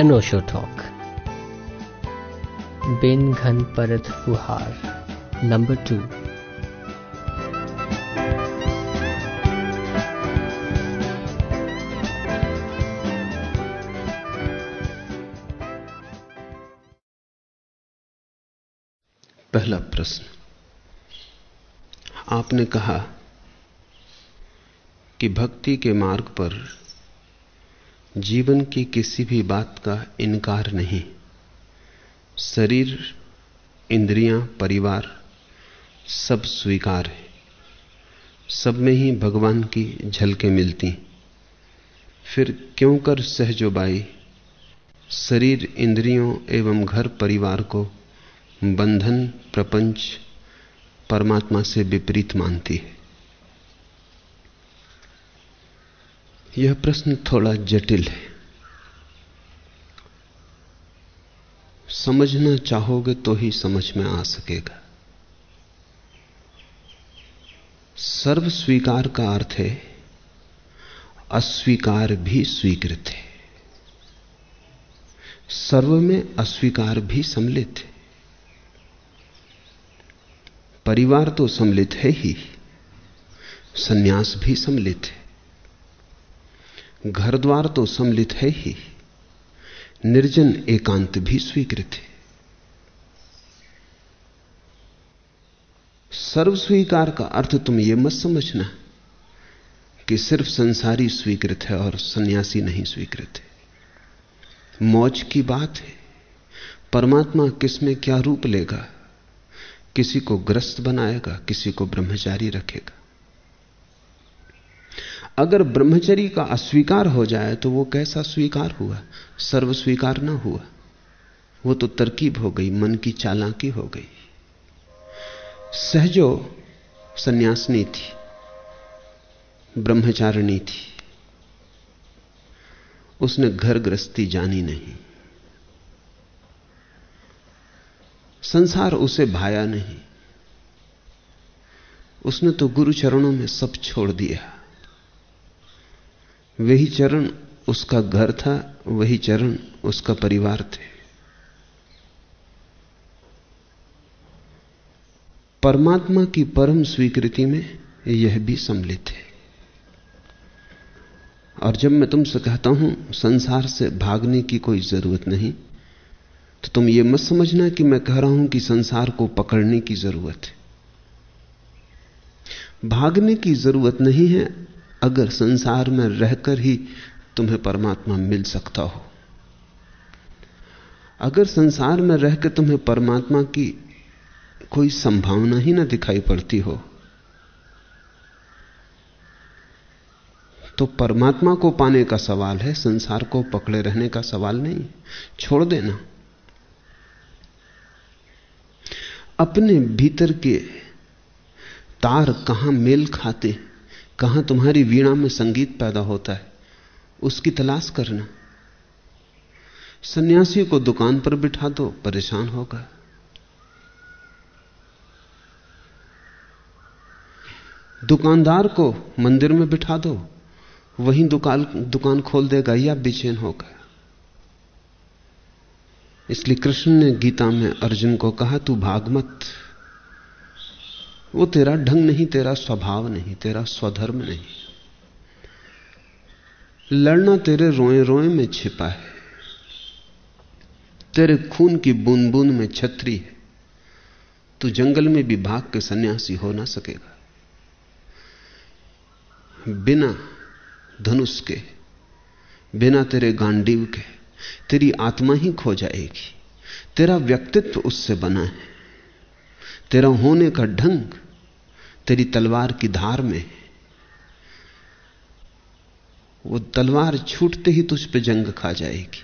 अनोशो talk बिन घन परत फुहार नंबर टू पहला प्रश्न। आपने कहा कि भक्ति के मार्ग पर जीवन की किसी भी बात का इनकार नहीं। शरीर, इंद्रियाँ, परिवार सब स्वीकार है। सब में ही भगवान की झलकें मिलती। फिर क्यों कर सहजोबाई? शरीर, इंद्रियों एवं घर परिवार को बंधन, प्रपंच परमात्मा से विपरीत मानती है। यह प्रश्न थोड़ा जटिल है। समझना चाहोगे तो ही समझ में आ सकेगा। सर्व स्वीकार का अर्थ है, अस्वीकार भी स्वीकृत है। सर्व में अस्वीकार भी सम्मिलित है। परिवार तो सम्मिलित है ही, सन्यास भी सम्मिलित है। घर द्वार तो सम्मिलित है ही। निर्जन एकांत भी स्वीकृत है। सर्व स्वीकार का अर्थ तुम यह मत समझना कि सिर्फ़ संसारी स्वीकृत है और सन्यासी नहीं स्वीकृत है। मौज की बात है। परमात्मा किसमें क्या रूप लेगा? किसी को ग्रस्त बनाएगा, किसी को ब्रह्मचारी रखेगा। अगर ब्रह्मचरी का अस्वीकार हो जाए तो वो कैसा स्वीकार हुआ? सर्व स्वीकार ना हुआ। वो तो तरकीब हो गई, मन की चालाकी हो गई। सहजो सन्यासनी थी, ब्रह्मचारिणी थी। उसने घर गृहस्थी जानी नहीं। संसार उसे भाया नहीं। उसने तो गुरु चरणों में सब छोड़ दिया। वही चरण उसका घर था, वही चरण उसका परिवार थे। परमात्मा की परम स्वीकृति में यह भी सम्मिलित है। और जब मैं तुमसे कहता हूँ, संसार से भागने की कोई ज़रूरत नहीं तो तुम यह मत समझना कि मैं कह रहा हूँ कि संसार को पकड़ने की ज़रूरत है। भागने की ज़रूरत नहीं है अगर संसार में रहकर ही तुम्हें परमात्मा मिल सकता हो। अगर संसार में रहकर तुम्हें परमात्मा की कोई संभावना ही ना दिखाई पड़ती हो तो परमात्मा को पाने का सवाल है, संसार को पकड़े रहने का सवाल नहीं। छोड़ देना। अपने भीतर के तार कहाँ मेल खाते कहाँ तुम्हारी वीणा में संगीत पैदा होता है? उसकी तलाश करना। सन्यासी को दुकान पर बिठा दो, परेशान होगा। दुकानदार को मंदिर में बिठा दो, वहीं दुकान दुकान खोल देगा, या बेचैन होगा। इसलिए कृष्ण ने गीता में अर्जुन को कहा, तू भाग मत। वो तेरा ढंग नहीं, तेरा स्वभाव नहीं, तेरा स्वधर्म नहीं। लड़ना तेरे रोए रोए में छिपा है। तेरे खून की बूंद बूंद में छतरी है। तू जंगल में भी भाग के सन्यासी हो ना सकेगा। बिना धनुष के, बिना तेरे गांडीव के, तेरी आत्मा ही खो जाएगी। तेरा व्यक्तित्व उससे बना है। तेरा होने का ढंग तेरी तलवार की धार में वो तलवार छूटते ही तुझ पे जंग खा जाएगी।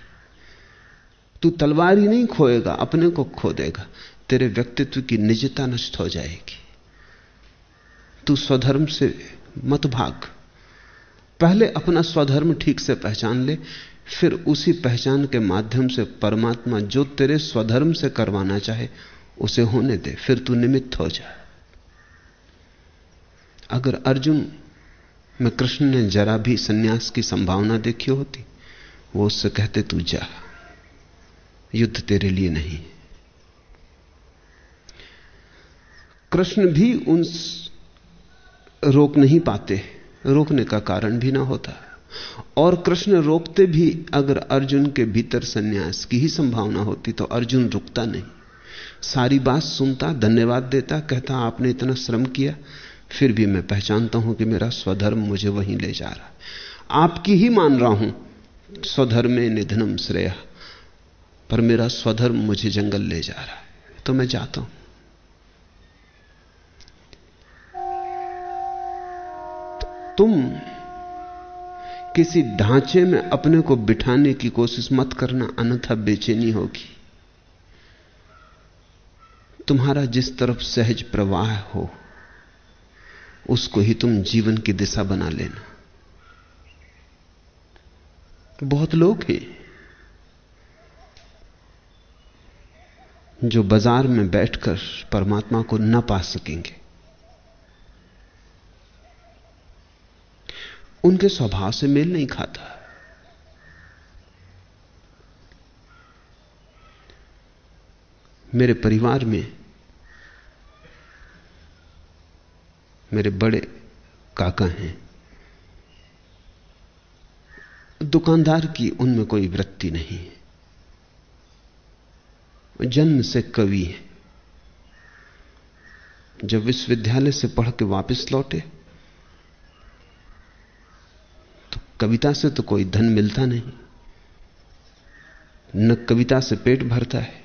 तू तलवार ही नहीं खोएगा, अपने को खो देगा। तेरे व्यक्तित्व की निजता नष्ट हो जाएगी। तू स्वधर्म से मत भाग। पहले अपना स्वधर्म ठीक से पहचान ले, फिर उसी पहचान के माध्यम से परमात्मा जो तेरे स्वधर्म से करवाना चाहे, उसे होने दे। फिर तू निमित्त हो जा। अगर अर्जुन में कृष्ण ने जरा भी सन्यास की संभावना देखी होती, वो उससे कहते, तू जा। युद्ध तेरे लिए नहीं कृष्ण भी उन रोक नहीं पाते, रोकने का कारण भी ना होता। और कृष्ण रोकते भी अगर अर्जुन के भीतर संन्यास की ही संभावना होती तो अर्जुन रुकता नहीं। सारी बात सुनता, धन्यवाद देता, कहता, आपने इतना श्रम किया फिर भी मैं पहचानता हूँ कि मेरा स्वधर्म मुझे वहीं ले जा रहा है। आपकी ही मान रहा हूँ, स्वधर्मे निधनम श्रेय। पर मेरा स्वधर्म मुझे जंगल ले जा रहा है तो मैं जाता हूँ। तुम किसी ढांचे में अपने को बिठाने की कोशिश मत करना, अन्यथा बेचैनी होगी। तुम्हारा जिस तरफ़ सहज प्रवाह हो उसको ही तुम जीवन की दिशा बना लेना। बहुत लोग हैं जो बाज़ार में बैठकर परमात्मा को न पा सकेंगे। उनके स्वभाव से मेल नहीं खाता। मेरे परिवार में मेरे बड़े काका हैं। दुकानदार की उनमें कोई वृत्ति नहीं है। जन्म से कवि है। जब विश्वविद्यालय से पढ़ के वापस लौटे तो कविता से तो कोई धन मिलता नहीं। न कविता से पेट भरता है।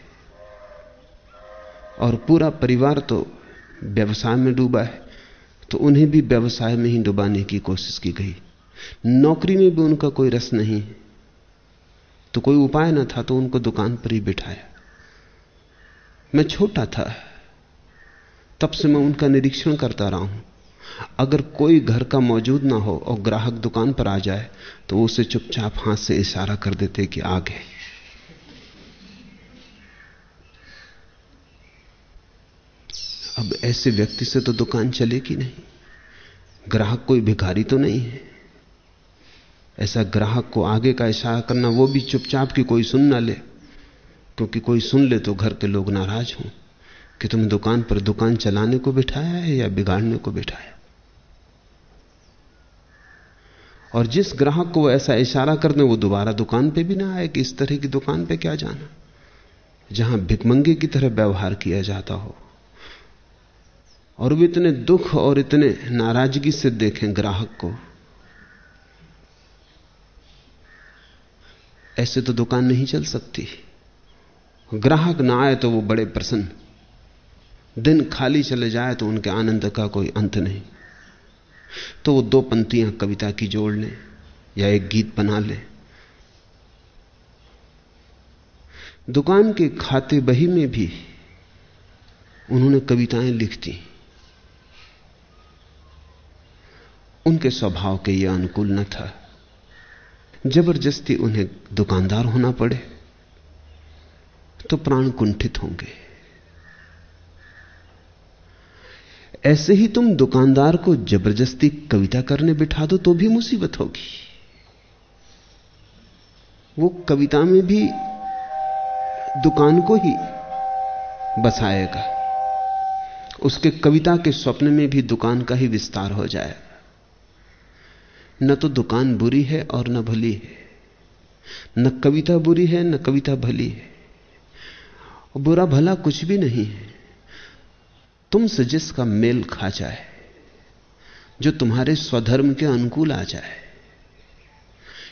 और पूरा परिवार तो व्यवसाय में डूबा है। तो उन्हें भी व्यवसाय में ही डुबाने की कोशिश की गई। नौकरी में भी उनका कोई रस नहीं तो कोई उपाय ना था तो उनको दुकान पर ही बिठाया। मैं छोटा था, तब से मैं उनका निरीक्षण करता रहा हूँ। अगर कोई घर का मौजूद ना हो और ग्राहक दुकान पर आ जाए तो उसे चुपचाप हाथ से इशारा कर देते कि आ अब ऐसे व्यक्ति से तो दुकान चलेगी नहीं। ग्राहक कोई भिखारी तो नहीं है। ऐसा ग्राहक को आगे का इशारा करना वो भी चुपचाप की कोई सुन ना ले। क्योंकि कोई सुन ले तो घर के लोग नाराज़ हों कि तुम दुकान पर दुकान चलाने को बिठाया है या बिगाड़ने को बिठाया। और जिस ग्राहक को ऐसा इशारा कर दे, वो दोबारा दुकान पे भी ना आए कि इस तरह की दुकान पे क्या जाना। जहाँ भिकमंगे की तरह व्यवहार किया जाता हो। और वे इतने दुख और इतने नाराज़गी से देखें ग्राहक को। ऐसे तो दुकान नहीं चल सकती। ग्राहक ना आए तो वो बड़े प्रसन्न। दिन खाली चले जाए तो उनके आनंद का कोई अंत नहीं। तो वो दो पंक्तियाँ कविता की जोड़ लें या एक गीत बना लें। दुकान के खाते बही में भी उन्होंने कविताएँ लिख दी। उनके स्वभाव के यह अनुकूल न था। ज़बरदस्ती उन्हें दुकानदार होना पड़े तो प्राण कुंठित होंगे। ऐसे ही तुम दुकानदार को ज़बरदस्ती कविता करने बिठा दो तो भी मुसीबत होगी। वो कविता में भी दुकान को ही बसाएगा। उसके कविता के स्वप्न में भी दुकान का ही विस्तार हो जाएगा। न तो दुकान बुरी है और न भली है। न कविता बुरी है, न कविता भली है। बुरा भला कुछ भी नहीं है। तुमसे जिसका मेल खा जाए, जो तुम्हारे स्वधर्म के अनुकूल आ जाए,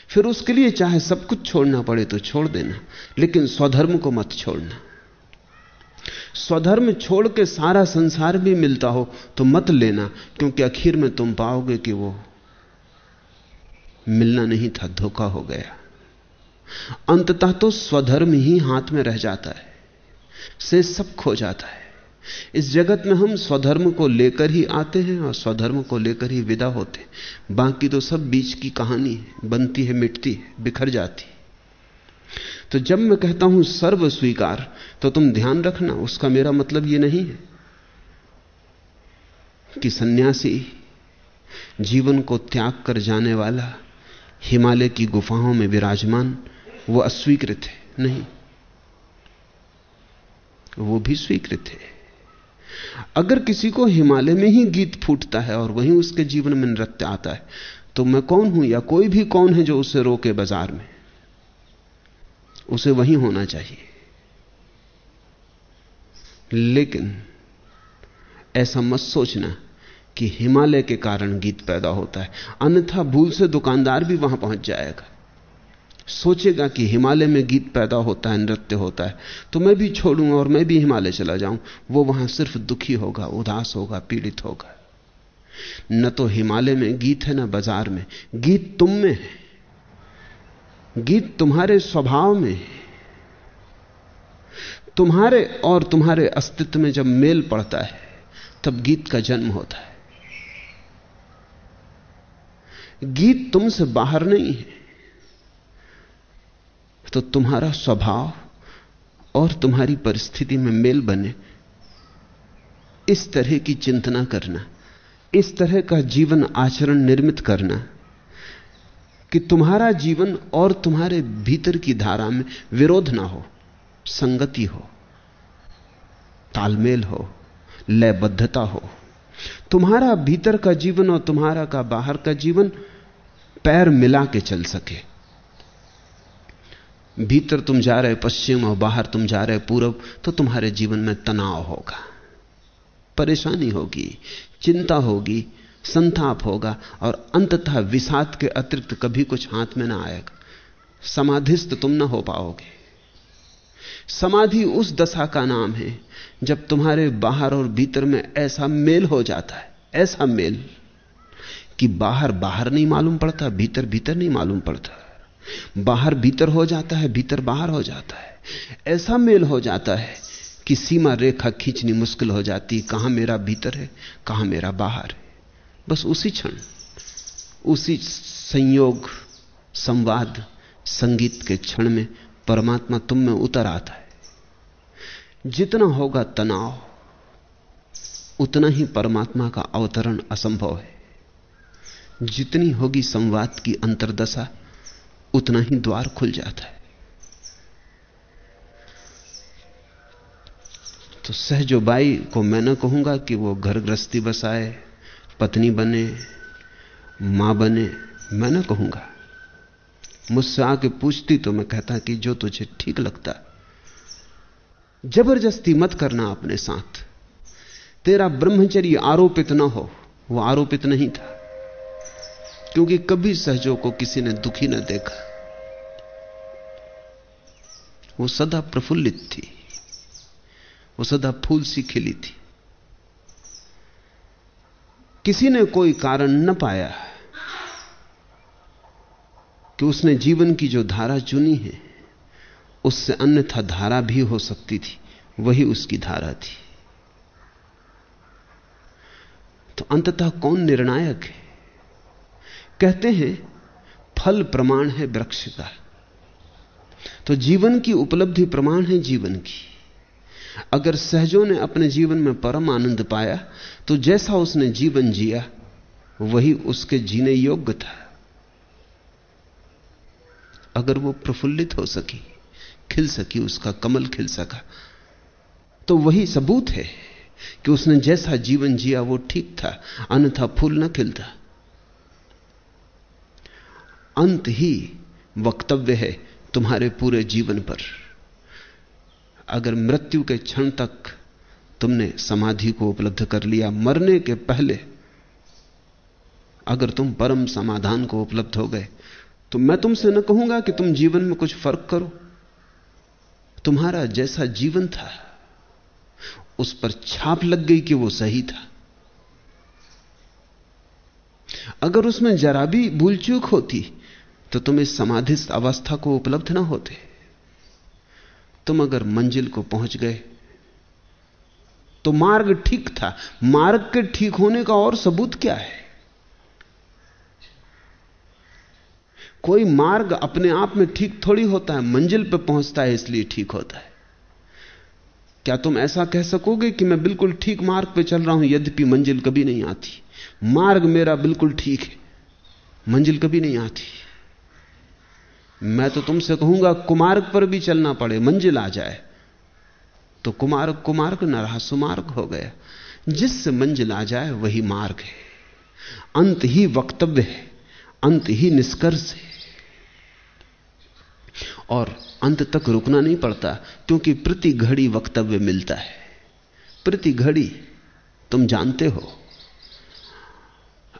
फिर उसके लिए चाहे सब कुछ छोड़ना पड़े तो छोड़ देना, लेकिन स्वधर्म को मत छोड़ना। स्वधर्म छोड़ के सारा संसार भी मिलता हो तो मत लेना, क्योंकि आखिर में तुम पाओगे कि वो मिलना नहीं था, धोखा हो गया। अंततः तो स्वधर्म ही हाथ में रह जाता है, से सब खो जाता है। इस जगत में हम स्वधर्म को लेकर ही आते हैं और स्वधर्म को लेकर ही विदा होते हैं। बाकी तो सब बीच की कहानी है, बनती है, मिटती है, बिखर जाती तो जब मैं कहता हूँ सर्व स्वीकार तो तुम ध्यान रखना, उसका मेरा मतलब यह नहीं है कि सन्यासी जीवन को त्याग कर जाने वाला हिमालय की गुफाओं में विराजमान, वो अस्वीकृत है। नहीं, वो भी स्वीकृत है। अगर किसी को हिमालय में ही गीत फूटता है और वहीं उसके जीवन में नृत्य आता है तो मैं कौन हूँ या कोई भी कौन है जो उसे रोके बाज़ार में? उसे वहीं होना चाहिए। लेकिन ऐसा मत सोचना कि हिमालय के कारण गीत पैदा होता है। अन्यथा भूल से दुकानदार भी वहाँ पहुँच जाएगा। सोचेगा कि हिमालय में गीत पैदा होता है, नृत्य होता है तो मैं भी छोड़ूँगा और मैं भी हिमालय चला जाऊँ। वो वहाँ सिर्फ़ दुखी होगा, उदास होगा, पीड़ित होगा। न तो हिमालय में गीत है, ना बाज़ार में। गीत तुम में है। गीत तुम्हारे स्वभाव में है। तुम्हारे और तुम्हारे अस्तित्व में जब मेल पड़ता है, तब गीत का जन्म होता है। गीत तुमसे बाहर नहीं है। तो तुम्हारा स्वभाव और तुम्हारी परिस्थिति में मेल बने। इस तरह की चिंतना करना, इस तरह का जीवन आचरण निर्मित करना, कि तुम्हारा जीवन और तुम्हारे भीतर की धारा में विरोध ना हो, संगति हो, तालमेल हो, लयबद्धता हो। तुम्हारा भीतर का जीवन और तुम्हारा का बाहर का जीवन पैर मिला के चल सके। भीतर तुम जा रहे पश्चिम और बाहर तुम जा रहे पूरब तो तुम्हारे जीवन में तनाव होगा। परेशानी होगी, चिंता होगी, संताप होगा, और अंततः विषाद के अतिरिक्त कभी कुछ हाथ में ना आएगा। समाधिस्थ तुम ना हो पाओगे। समाधि उस दशा का नाम है, जब तुम्हारे बाहर और भीतर में ऐसा मेल हो जाता है, ऐसा मेल। कि बाहर बाहर नहीं मालूम पड़ता, भीतर भीतर नहीं मालूम पड़ता। बाहर भीतर हो जाता है, भीतर बाहर हो जाता है। ऐसा मेल हो जाता है कि सीमा रेखा खींचनी मुश्किल हो जाती, कहाँ मेरा भीतर है, कहाँ मेरा बाहर है। बस उसी क्षण, उसी संयोग, संवाद, संगीत के क्षण में परमात्मा तुम में उतर आता है। जितना होगा तनाव, उतना ही परमात्मा का अवतरण असंभव है। जितनी होगी संवाद की अंतरदशा, उतना ही द्वार खुल जाता है। तो सहजो बाई को मैं न कहूँगा कि वो घर गृहस्थी बसाए पत्नी बने, माँ बने, मैं न कहूँगा। मुझसे आके पूछती तो मैं कहता कि जो तुझे ठीक लगता, ज़बरदस्ती मत करना अपने साथ। तेरा ब्रह्मचर्य आरोपित ना हो, वो आरोपित नहीं था। क्योंकि कभी सहजों को किसी ने दुखी न देखा। वो सदा प्रफुल्लित थी। वो सदा फूल सी खिली थी। किसी ने कोई कारण न पाया कि उसने जीवन की जो धारा चुनी है, उससे अन्यथा धारा भी हो सकती थी। वही उसकी धारा थी। तो अंततः कौन निर्णायक है? कहते हैं, फल प्रमाण है वृक्ष का। तो जीवन की उपलब्धि प्रमाण है जीवन की। अगर सहजों ने अपने जीवन में परम आनंद पाया तो जैसा उसने जीवन जिया, वही उसके जीने योग्य था। अगर वो प्रफुल्लित हो सकी, खिल सकी, उसका कमल खिल सका तो वही सबूत है कि उसने जैसा जीवन जिया, वो ठीक था, अन्यथा फूल न खिलता। अंत ही वक्तव्य है तुम्हारे पूरे जीवन पर। अगर मृत्यु के क्षण तक तुमने समाधि को उपलब्ध कर लिया, मरने के पहले अगर तुम परम समाधान को उपलब्ध हो गए तो मैं तुमसे न कहूँगा कि तुम जीवन में कुछ फ़र्क करो। तुम्हारा जैसा जीवन था, उस पर छाप लग गई कि वो सही था। अगर उसमें जरा भी भूल चूक होती तो तुम इस समाधिस्थ अवस्था को उपलब्ध ना होते। तुम अगर मंजिल को पहुँच गए तो मार्ग ठीक था। मार्ग के ठीक होने का और सबूत क्या है? कोई मार्ग अपने आप में ठीक थोड़ी होता है, मंजिल पर पहुँचता है, इसलिए ठीक होता है। क्या तुम ऐसा कह सकोगे कि मैं बिल्कुल ठीक मार्ग पे चल रहा हूँ, यद्यपि मंजिल कभी नहीं आती? मार्ग मेरा बिल्कुल ठीक है, मंजिल कभी नहीं आती। मैं तो तुमसे कहूँगा, कुमार्ग पर भी चलना पड़े, मंजिल आ जाए। तो कुमार्ग कुमार्ग न रहा, सुमार्ग हो गया। जिससे मंजिल आ जाए, वही मार्ग है। अंत ही वक्तव्य है, अंत ही निष्कर्ष है। और अंत तक रुकना नहीं पड़ता, क्योंकि प्रति घड़ी वक्तव्य मिलता है। प्रति घड़ी तुम जानते हो,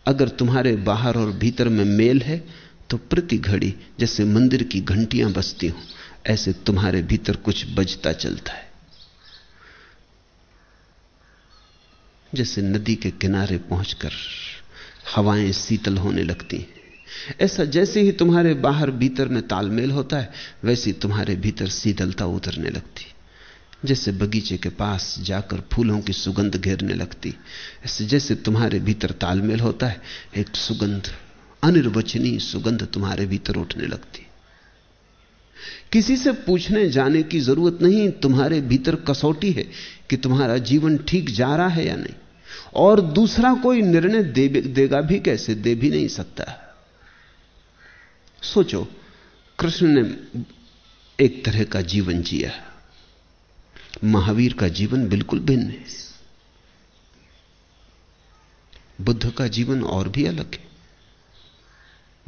अगर तुम्हारे बाहर और भीतर में मेल है तो प्रति घड़ी जैसे मंदिर की घंटियाँ बजती हो, ऐसे तुम्हारे भीतर कुछ बजता चलता है। जैसे नदी के किनारे पहुंचकर हवाएँ शीतल होने लगती हैं। ऐसा जैसे ही तुम्हारे बाहर भीतर में तालमेल होता है, वैसे तुम्हारे भीतर शीतलता उतरने लगती। जैसे बगीचे के पास जाकर फूलों की सुगंध घेरने लगती। ऐसे जैसे तुम्हारे भीतर तालमेल होता है, एक सुगंध अनिर्वचनीय सुगंध तुम्हारे भीतर उठने लगती। किसी से पूछने जाने की ज़रूरत नहीं तुम्हारे भीतर कसौटी है कि तुम्हारा जीवन ठीक जा रहा है या नहीं। और दूसरा कोई निर्णय दे, देगा भी कैसे? दे भी नहीं सकता। सोचो कृष्ण ने एक तरह का जीवन जिया। महावीर का जीवन बिल्कुल भिन्न है। बुद्ध का जीवन और भी अलग है।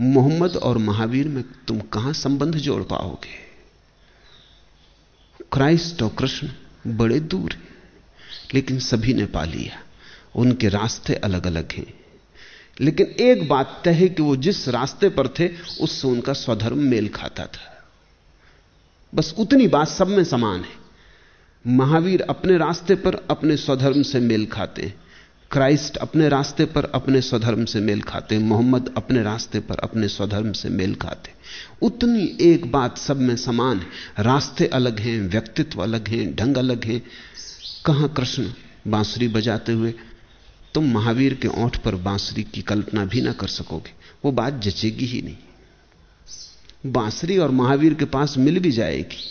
मोहम्मद और महावीर में तुम कहाँ संबंध जोड़ पाओगे? क्राइस्ट और कृष्ण बड़े दूर हैं, लेकिन सभी ने पा लिया। उनके रास्ते अलग अलग हैं। लेकिन एक बात तय है कि वो जिस रास्ते पर थे, उससे उनका स्वधर्म मेल खाता था। बस उतनी बात सब में समान है। महावीर अपने रास्ते पर अपने स्वधर्म से मेल खाते हैं। क्राइस्ट अपने रास्ते पर अपने स्वधर्म से मेल खाते मोहम्मद अपने रास्ते पर अपने स्वधर्म से मेल खाते उतनी एक बात सब में समान है। रास्ते अलग हैं, व्यक्तित्व अलग हैं, ढंग अलग हैं। कहाँ कृष्ण बांसुरी बजाते हुए? तुम महावीर के ओंठ पर बांसुरी की कल्पना भी ना कर सकोगे। वो बात जचेगी ही नहीं। बांसुरी और महावीर के पास मिल भी जाएगी।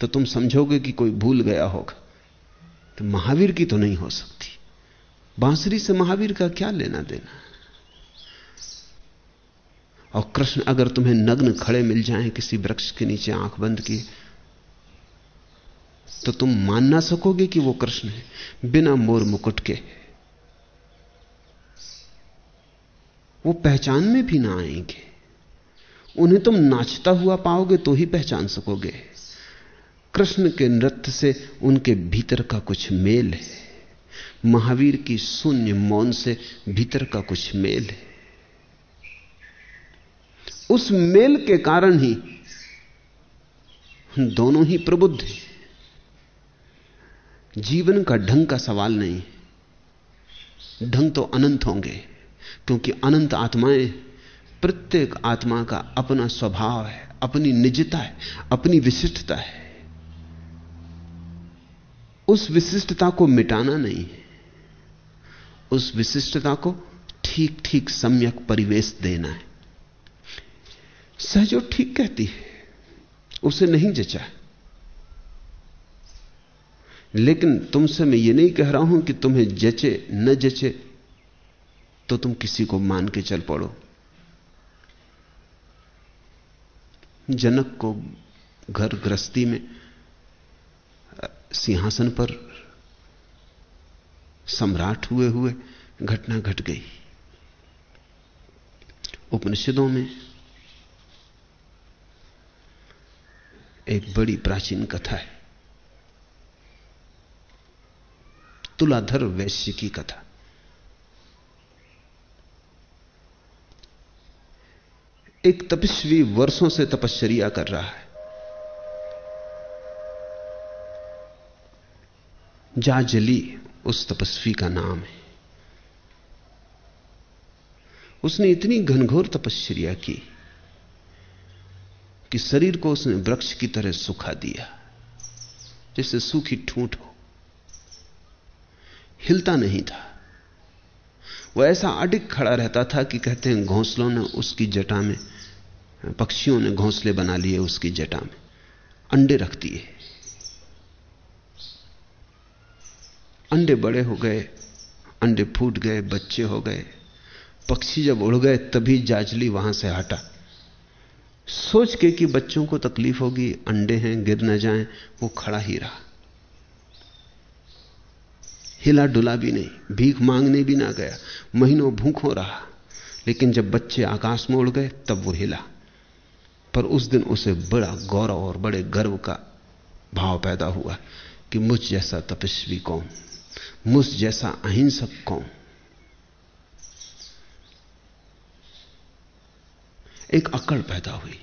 तो तुम समझोगे कि कोई भूल गया होगा। तो महावीर की तो नहीं हो सकती। बांसुरी से महावीर का क्या लेना देना? और कृष्ण, अगर तुम्हें नग्न खड़े मिल जाएँ, किसी वृक्ष के नीचे आँख बंद की तो तुम मान ना सकोगे कि वो कृष्ण है, बिना मोर मुकुट के। वो पहचान में भी ना आएँगे। उन्हें तुम नाचता हुआ पाओगे तो ही पहचान सकोगे। कृष्ण के नृत्य से उनके भीतर का कुछ मेल है। महावीर की शून्य मौन से भीतर का कुछ मेल है। उस मेल के कारण ही दोनों ही प्रबुद्ध हैं। जीवन का ढंग का सवाल नहीं ढंग तो अनंत होंगे, क्योंकि अनंत आत्माएँ प्रत्येक आत्मा का अपना स्वभाव है, अपनी निजता है, अपनी विशिष्टता है। उस विशिष्टता को मिटाना नहीं है। उस विशिष्टता को ठीक ठीक सम्यक परिवेश देना है। सहजो ठीक कहती है, उसे नहीं जचा लेकिन तुमसे मैं ये नहीं कह रहा हूँ कि तुम्हें जचे, न जचे तो तुम किसी को मान के चल पड़ो। जनक को घर गृहस्थी में सिंहासन पर सम्राट हुए हुए घटना घट गई। उपनिषदों में एक बड़ी प्राचीन कथा है। तुलाधर वैश्य की कथा। एक तपस्वी वर्षों से तपश्चर्या कर रहा है। जाजली उस तपस्वी का नाम है। उसने इतनी घनघोर तपश्चर्या की कि शरीर को उसने वृक्ष की तरह सुखा दिया जैसे सूखी ठूंठ हो। हिलता नहीं था। वह ऐसा अडिग खड़ा रहता था कि कहते हैं घोंसलों ने उसकी जटा में, पक्षियों ने घोंसले बना लिए उसकी जटा में, अंडे रख दिए। अंडे बड़े हो गए, अंडे फूट गए, बच्चे हो गए। पक्षी जब उड़ गए, तभी जाजली वहाँ से हटा। सोच के कि बच्चों को तकलीफ़ होगी, अंडे हैं, गिर न जाएँ, वो खड़ा ही रहा। हिला डुला भी नहीं, भीख मांगने भी ना गया, महीनों भूखों रहा। लेकिन जब बच्चे आकाश में उड़ गए, तब वो हिला। पर उस दिन उसे बड़ा गौरव और बड़े गर्व का भाव पैदा हुआ कि मुझ जैसा तपस्वी कौन मुझ जैसा अहिंसक कौन एक अकड़ पैदा हुई।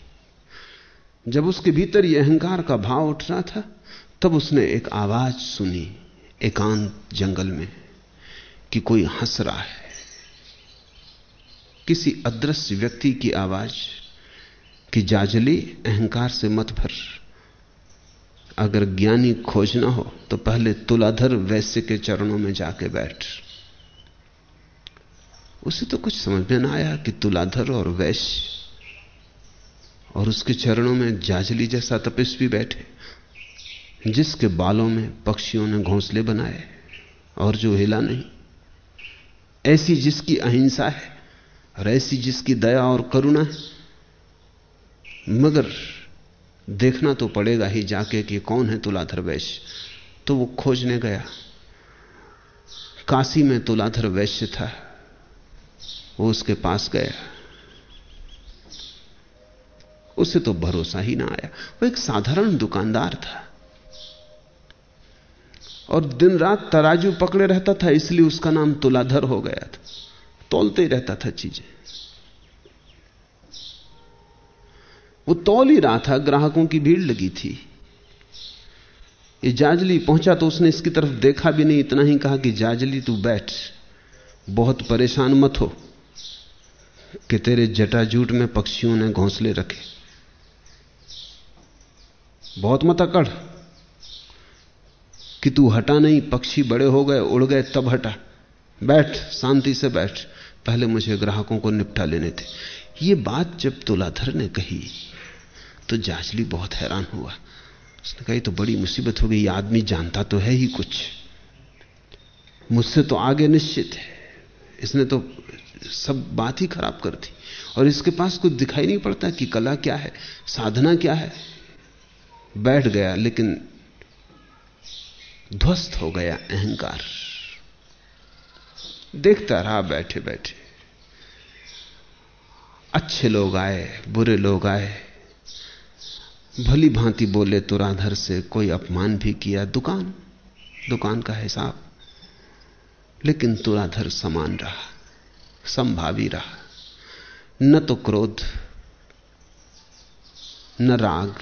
जब उसके भीतर यह अहंकार का भाव उठ रहा था, तब उसने एक आवाज़ सुनी एकांत जंगल में कि कोई हंस रहा है। किसी अदृश्य व्यक्ति की आवाज़ कि जाजली अहंकार से मत भर। अगर ज्ञानी खोजना हो तो पहले तुलाधर वैश्य के चरणों में जाके बैठ। उसे तो कुछ समझ में ना आया कि तुलाधर और वैश्य और उसके चरणों में जाजली जैसा तपस्वी बैठे, जिसके बालों में पक्षियों ने घोंसले बनाए और जो हिला नहीं। ऐसी जिसकी अहिंसा है और ऐसी जिसकी दया और करुणा है, मगर देखना तो पड़ेगा ही जाके कि कौन है तुलाधर वैश्य। तो वो खोजने गया। काशी में तुलाधर वैश्य था। वो उसके पास गया। उसे तो भरोसा ही ना आया। वो एक साधारण दुकानदार था। और दिन रात तराजू पकड़े रहता था, इसलिए उसका नाम तुलाधर हो गया था। तोलते ही रहता था चीज़ें। वो तौल ही रहा था, ग्राहकों की भीड़ लगी थी। ये जाजली पहुँचा तो उसने इसकी तरफ़ देखा भी नहीं, इतना ही कहा कि, जाजली, तू बैठ। बहुत परेशान मत हो कि तेरे जटाजूट में पक्षियों ने घोंसले रखे। बहुत मत अकड़ कि तू हटा नहीं, पक्षी बड़े हो गए, उड़ गए, तब हटा। बैठ, शांति से बैठ। पहले मुझे ग्राहकों को निपटा लेने थे ये बात जब तुलाधर ने कही तो जाजली बहुत हैरान हुआ। उसने कही तो बड़ी मुसीबत हो गई आदमी जानता तो है ही कुछ। मुझसे तो आगे निश्चित है। इसने तो सब बात ही खराब कर दी। और इसके पास कुछ दिखाई नहीं पड़ता कि कला क्या है, साधना क्या है। बैठ गया, लेकिन ध्वस्त हो गया अहंकार। देखता रहा बैठे बैठे अच्छे लोग आए, बुरे लोग आए। भली भांति बोले तुराधर से कोई अपमान भी किया दुकान दुकान का हिसाब। लेकिन तुराधर समान रहा, संभावी रहा। न तो क्रोध, न राग,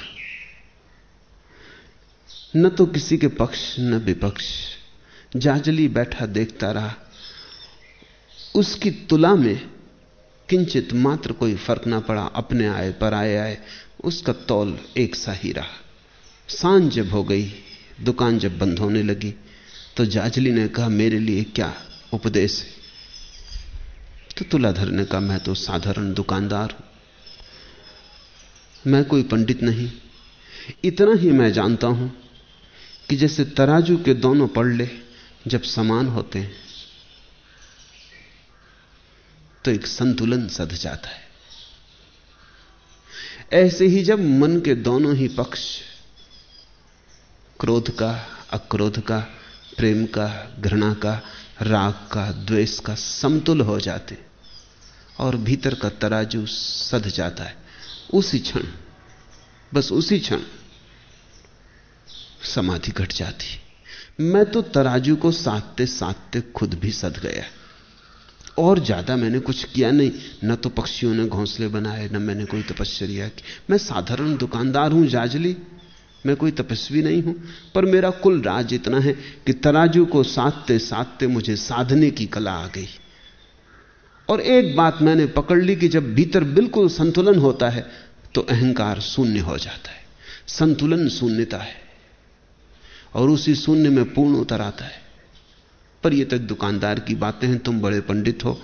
न तो किसी के पक्ष, न विपक्ष। जाजली बैठा देखता रहा। उसकी तुला में किंचित मात्र कोई फ़र्क ना पड़ा, अपने आए पर आए आए उसका तौल एक सा ही रहा। साँझ जब हो गई, दुकान जब बंद होने लगी तो जाजली ने कहा, मेरे लिए क्या उपदेश है? तो तुलाधर ने कहा, मैं तो साधारण दुकानदार हूँ। मैं कोई पंडित नहीं। इतना ही मैं जानता हूँ कि जैसे तराजू के दोनों पड़ले जब समान होते हैं तो एक संतुलन सध जाता है। ऐसे ही जब मन के दोनों ही पक्ष, क्रोध का, अक्रोध का, प्रेम का, घृणा का, राग का, द्वेष का समतुल हो जाते और भीतर का तराजू सध जाता है। उसी क्षण, बस उसी क्षण समाधि घट जाती। मैं तो तराजू को साधते साधते खुद भी सद गया। और ज़्यादा मैंने कुछ किया नहीं। न तो पक्षियों ने घोंसले बनाए, न मैंने कोई तपश्चर्या की। मैं साधारण दुकानदार हूँ, जाजली। मैं कोई तपस्वी नहीं हूँ। पर मेरा कुल राज इतना है कि तराजू को साधते साधते मुझे साधने की कला आ गई। और एक बात मैंने पकड़ ली कि जब भीतर बिल्कुल संतुलन होता है तो अहंकार शून्य हो जाता है। संतुलन शून्यता है। और उसी शून्य में पूर्ण उतर आता है। पर ये तो दुकानदार की बातें हैं, तुम बड़े पंडित हो,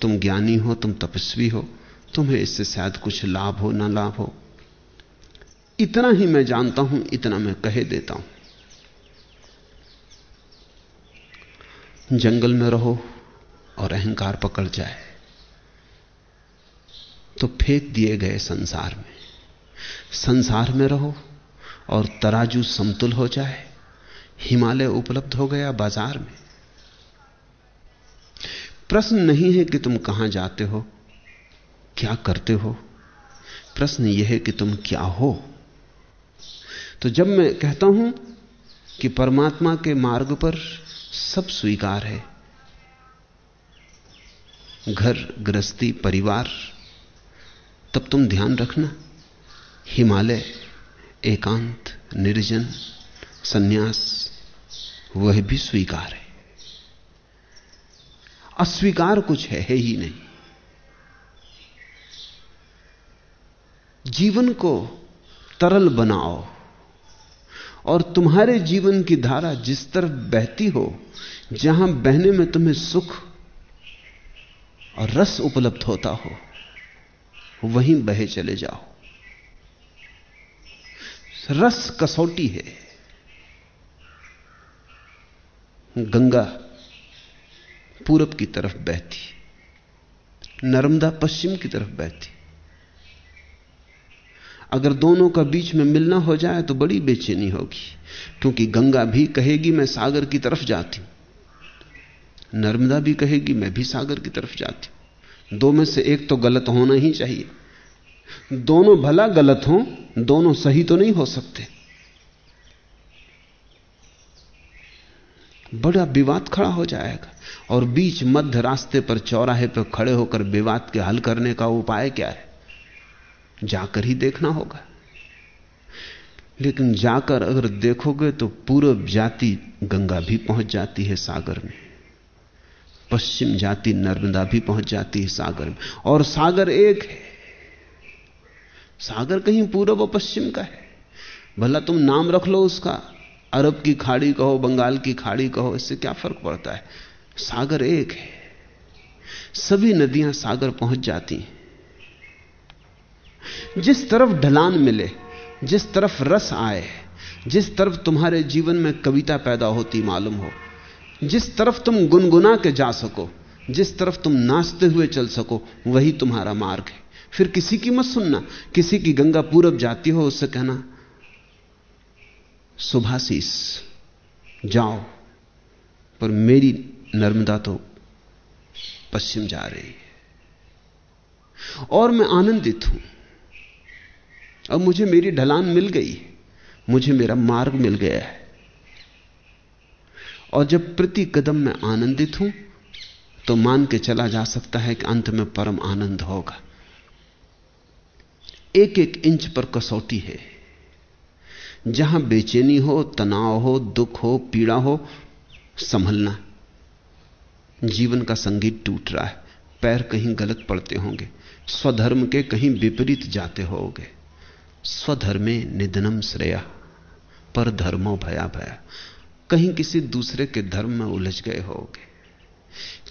तुम ज्ञानी हो, तुम तपस्वी हो, तुम्हें इससे शायद कुछ लाभ हो, ना लाभ हो। इतना ही मैं जानता हूँ, इतना मैं कहे देता हूँ। जंगल में रहो और अहंकार पकड़ जाए तो फेंक दिए गए संसार में। संसार में रहो और तराजू समतुल हो जाए, हिमालय उपलब्ध हो गया बाज़ार में। प्रश्न नहीं है कि तुम कहाँ जाते हो, क्या करते हो। प्रश्न यह है कि तुम क्या हो। तो जब मैं कहता हूँ कि परमात्मा के मार्ग पर सब स्वीकार है, घर, गृहस्थी, परिवार, तब तुम ध्यान रखना। हिमालय, एकांत, निर्जन, सन्यास, वह भी स्वीकार है। अस्वीकार कुछ है, है ही नहीं। जीवन को तरल बनाओ और तुम्हारे जीवन की धारा जिस तरफ़ बहती हो जहाँ बहने में तुम्हें सुख और रस उपलब्ध होता हो वहीं बहे चले जाओ। रस कसौटी है। गंगा पूरब की तरफ़ बहती, नर्मदा पश्चिम की तरफ़ बहती। अगर दोनों का बीच में मिलना हो जाए तो बड़ी बेचैनी होगी, क्योंकि गंगा भी कहेगी, मैं सागर की तरफ़ जाती हूँ। नर्मदा भी कहेगी, मैं भी सागर की तरफ़ जाती हूँ। दो में से एक तो गलत होना ही चाहिए। दोनों भला गलत हो, दोनों सही तो नहीं हो सकते। बड़ा विवाद खड़ा हो जाएगा। और बीच मध्य रास्ते पर चौराहे पर खड़े होकर विवाद के हल करने का उपाय क्या है? जाकर ही देखना होगा। लेकिन जाकर अगर देखोगे तो पूर्व जाति गंगा भी पहुँच जाती है सागर में। पश्चिम जाति नर्मदा भी पहुँच जाती है सागर में। और सागर एक है। सागर कहीं पूर्व और पश्चिम का है। भला तुम नाम रख लो उसका। अरब की खाड़ी कहो, बंगाल की खाड़ी कहो, इससे क्या फ़र्क पड़ता है? सागर एक है। सभी नदियाँ सागर पहुँच जाती हैं। जिस तरफ़ ढलान मिले, जिस तरफ़ रस आए, जिस तरफ़ तुम्हारे जीवन में कविता पैदा होती मालूम हो, जिस तरफ़ तुम गुनगुना के जा सको, जिस तरफ़ तुम नाचते हुए चल सको, वही तुम्हारा मार्ग है। फिर किसी की मत सुनना, किसी की गंगा पूरब जाती हो, उससे कहना सुभाशीष जाओ, पर मेरी नर्मदा तो पश्चिम जा रही है। और मैं आनंदित हूँ। अब मुझे मेरी ढलान मिल गई मुझे मेरा मार्ग मिल गया है। और जब प्रति कदम मैं आनंदित हूँ तो मान के चला जा सकता है कि अंत में परम आनंद होगा। एक एक इंच पर कसौटी है। जहाँ बेचैनी हो, तनाव हो, दुख हो, पीड़ा हो, संभलना। जीवन का संगीत टूट रहा है। पैर कहीं गलत पड़ते होंगे। स्वधर्म के कहीं विपरीत जाते होंगे। स्वधर्मे निधनम श्रेया, पर धर्मो भया भया कहीं किसी दूसरे के धर्म में उलझ गए होगे।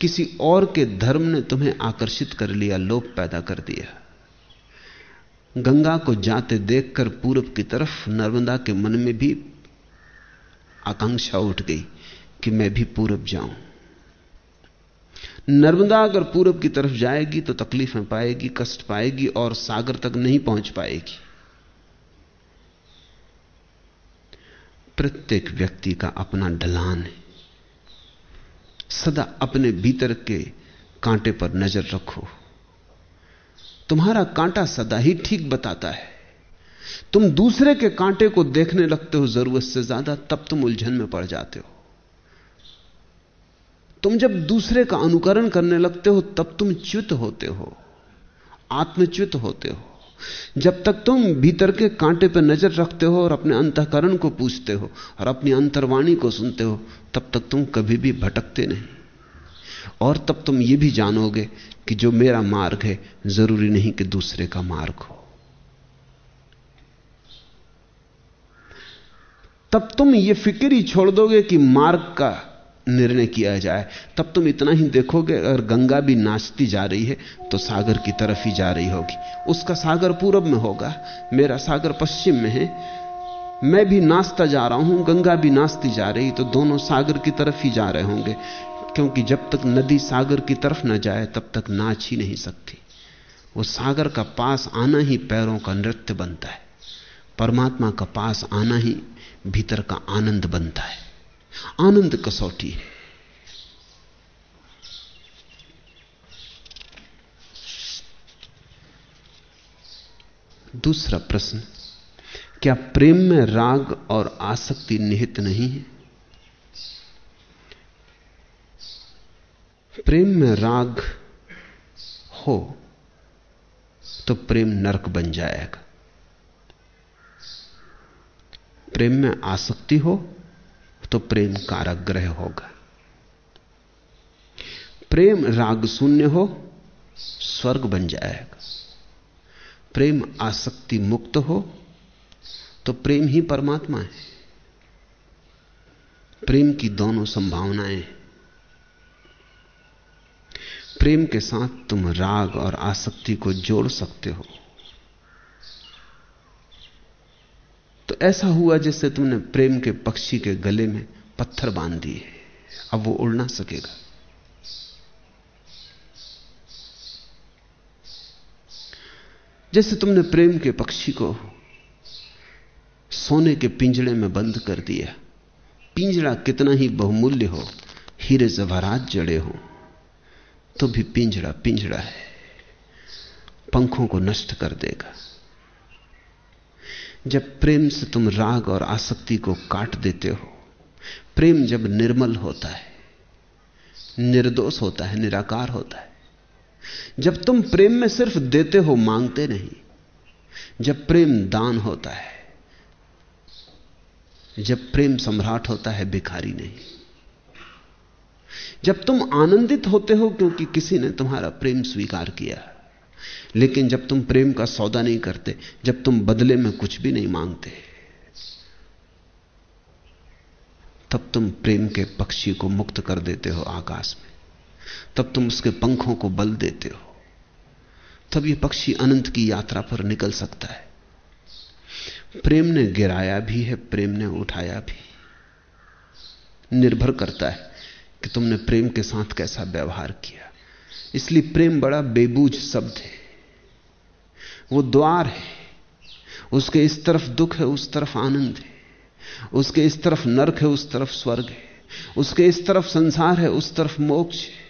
किसी और के धर्म ने तुम्हें आकर्षित कर लिया लोभ पैदा कर दिया। गंगा को जाते देखकर पूरब की तरफ़ नर्मदा के मन में भी आकांक्षा उठ गई कि मैं भी पूरब जाऊँ। नर्मदा अगर पूरब की तरफ़ जाएगी तो तकलीफें पाएगी, कष्ट पाएगी और सागर तक नहीं पहुँच पाएगी। प्रत्येक व्यक्ति का अपना ढलान है। सदा अपने भीतर के कांटे पर नज़र रखो। तुम्हारा कांटा सदा ही ठीक बताता है। तुम दूसरे के कांटे को देखने लगते हो, ज़रूरत से ज़्यादा, तब तुम उलझन में पड़ जाते हो। तुम जब दूसरे का अनुकरण करने लगते हो, तब तुम च्युत होते हो, आत्मच्युत होते हो। जब तक तुम भीतर के कांटे पर नज़र रखते हो और अपने अंतकरण को पूछते हो और अपनी अंतर्वाणी को सुनते हो, तब तक तुम कभी भी भटकते नहीं। और तब तुम यह भी जानोगे कि जो मेरा मार्ग है, ज़रूरी नहीं कि दूसरे का मार्ग हो। तब तुम यह फ़िक्र ही छोड़ दोगे कि मार्ग का निर्णय किया जाए। तब तुम इतना ही देखोगे, अगर गंगा भी नाचती जा रही है तो सागर की तरफ़ ही जा रही होगी। उसका सागर पूरब में होगा, मेरा सागर पश्चिम में है। मैं भी नाचता जा रहा हूँ, गंगा भी नाचती जा रही तो दोनों सागर की तरफ़ ही जा रहे होंगे। क्योंकि जब तक नदी सागर की तरफ़ न जाए, तब तक नाच ही नहीं सकती। वो सागर का पास आना ही पैरों का नृत्य बनता है। परमात्मा का पास आना ही भीतर का आनंद बनता है। आनंद कसौटी है। दूसरा प्रश्न, क्या प्रेम में राग और आसक्ति निहित नहीं है? प्रेम में राग हो तो प्रेम नरक बन जाएगा। प्रेम में आसक्ति हो तो प्रेम काराग्रह होगा। प्रेम राग शून्य हो, स्वर्ग बन जाएगा। प्रेम आसक्ति मुक्त हो तो प्रेम ही परमात्मा है। प्रेम की दोनों संभावनाएँ प्रेम के साथ तुम राग और आसक्ति को जोड़ सकते हो। तो ऐसा हुआ जैसे तुमने प्रेम के पक्षी के गले में पत्थर बाँध दिए। अब वो उड़ ना सकेगा। जैसे तुमने प्रेम के पक्षी को सोने के पिंजड़े में बंद कर दिया, पिंजड़ा कितना ही बहुमूल्य हो, हीरे जवारात जड़े हो। तो भी पिंजड़ा पिंजड़ा है। पंखों को नष्ट कर देगा। जब प्रेम से तुम राग और आसक्ति को काट देते हो, प्रेम जब निर्मल होता है, निर्दोष होता है, निराकार होता है, जब तुम प्रेम में सिर्फ़ देते हो, मांगते नहीं, जब प्रेम दान होता है, जब प्रेम सम्राट होता है, भिखारी नहीं। जब तुम आनंदित होते हो क्योंकि किसी ने तुम्हारा प्रेम स्वीकार किया लेकिन जब तुम प्रेम का सौदा नहीं करते, जब तुम बदले में कुछ भी नहीं मांगते, तब तुम प्रेम के पक्षी को मुक्त कर देते हो आकाश में। तब तुम उसके पंखों को बल देते हो। तब यह पक्षी अनंत की यात्रा पर निकल सकता है। प्रेम ने गिराया भी है, प्रेम ने उठाया भी। निर्भर करता है। कि तुमने प्रेम के साथ कैसा व्यवहार किया। इसलिए प्रेम बड़ा बेबूझ शब्द है। वो द्वार है। उसके इस तरफ़ दुख है, उस तरफ़ आनंद है। उसके इस तरफ़ नरक है, उस तरफ़ स्वर्ग है। उसके इस तरफ़ संसार है, उस तरफ़ मोक्ष है।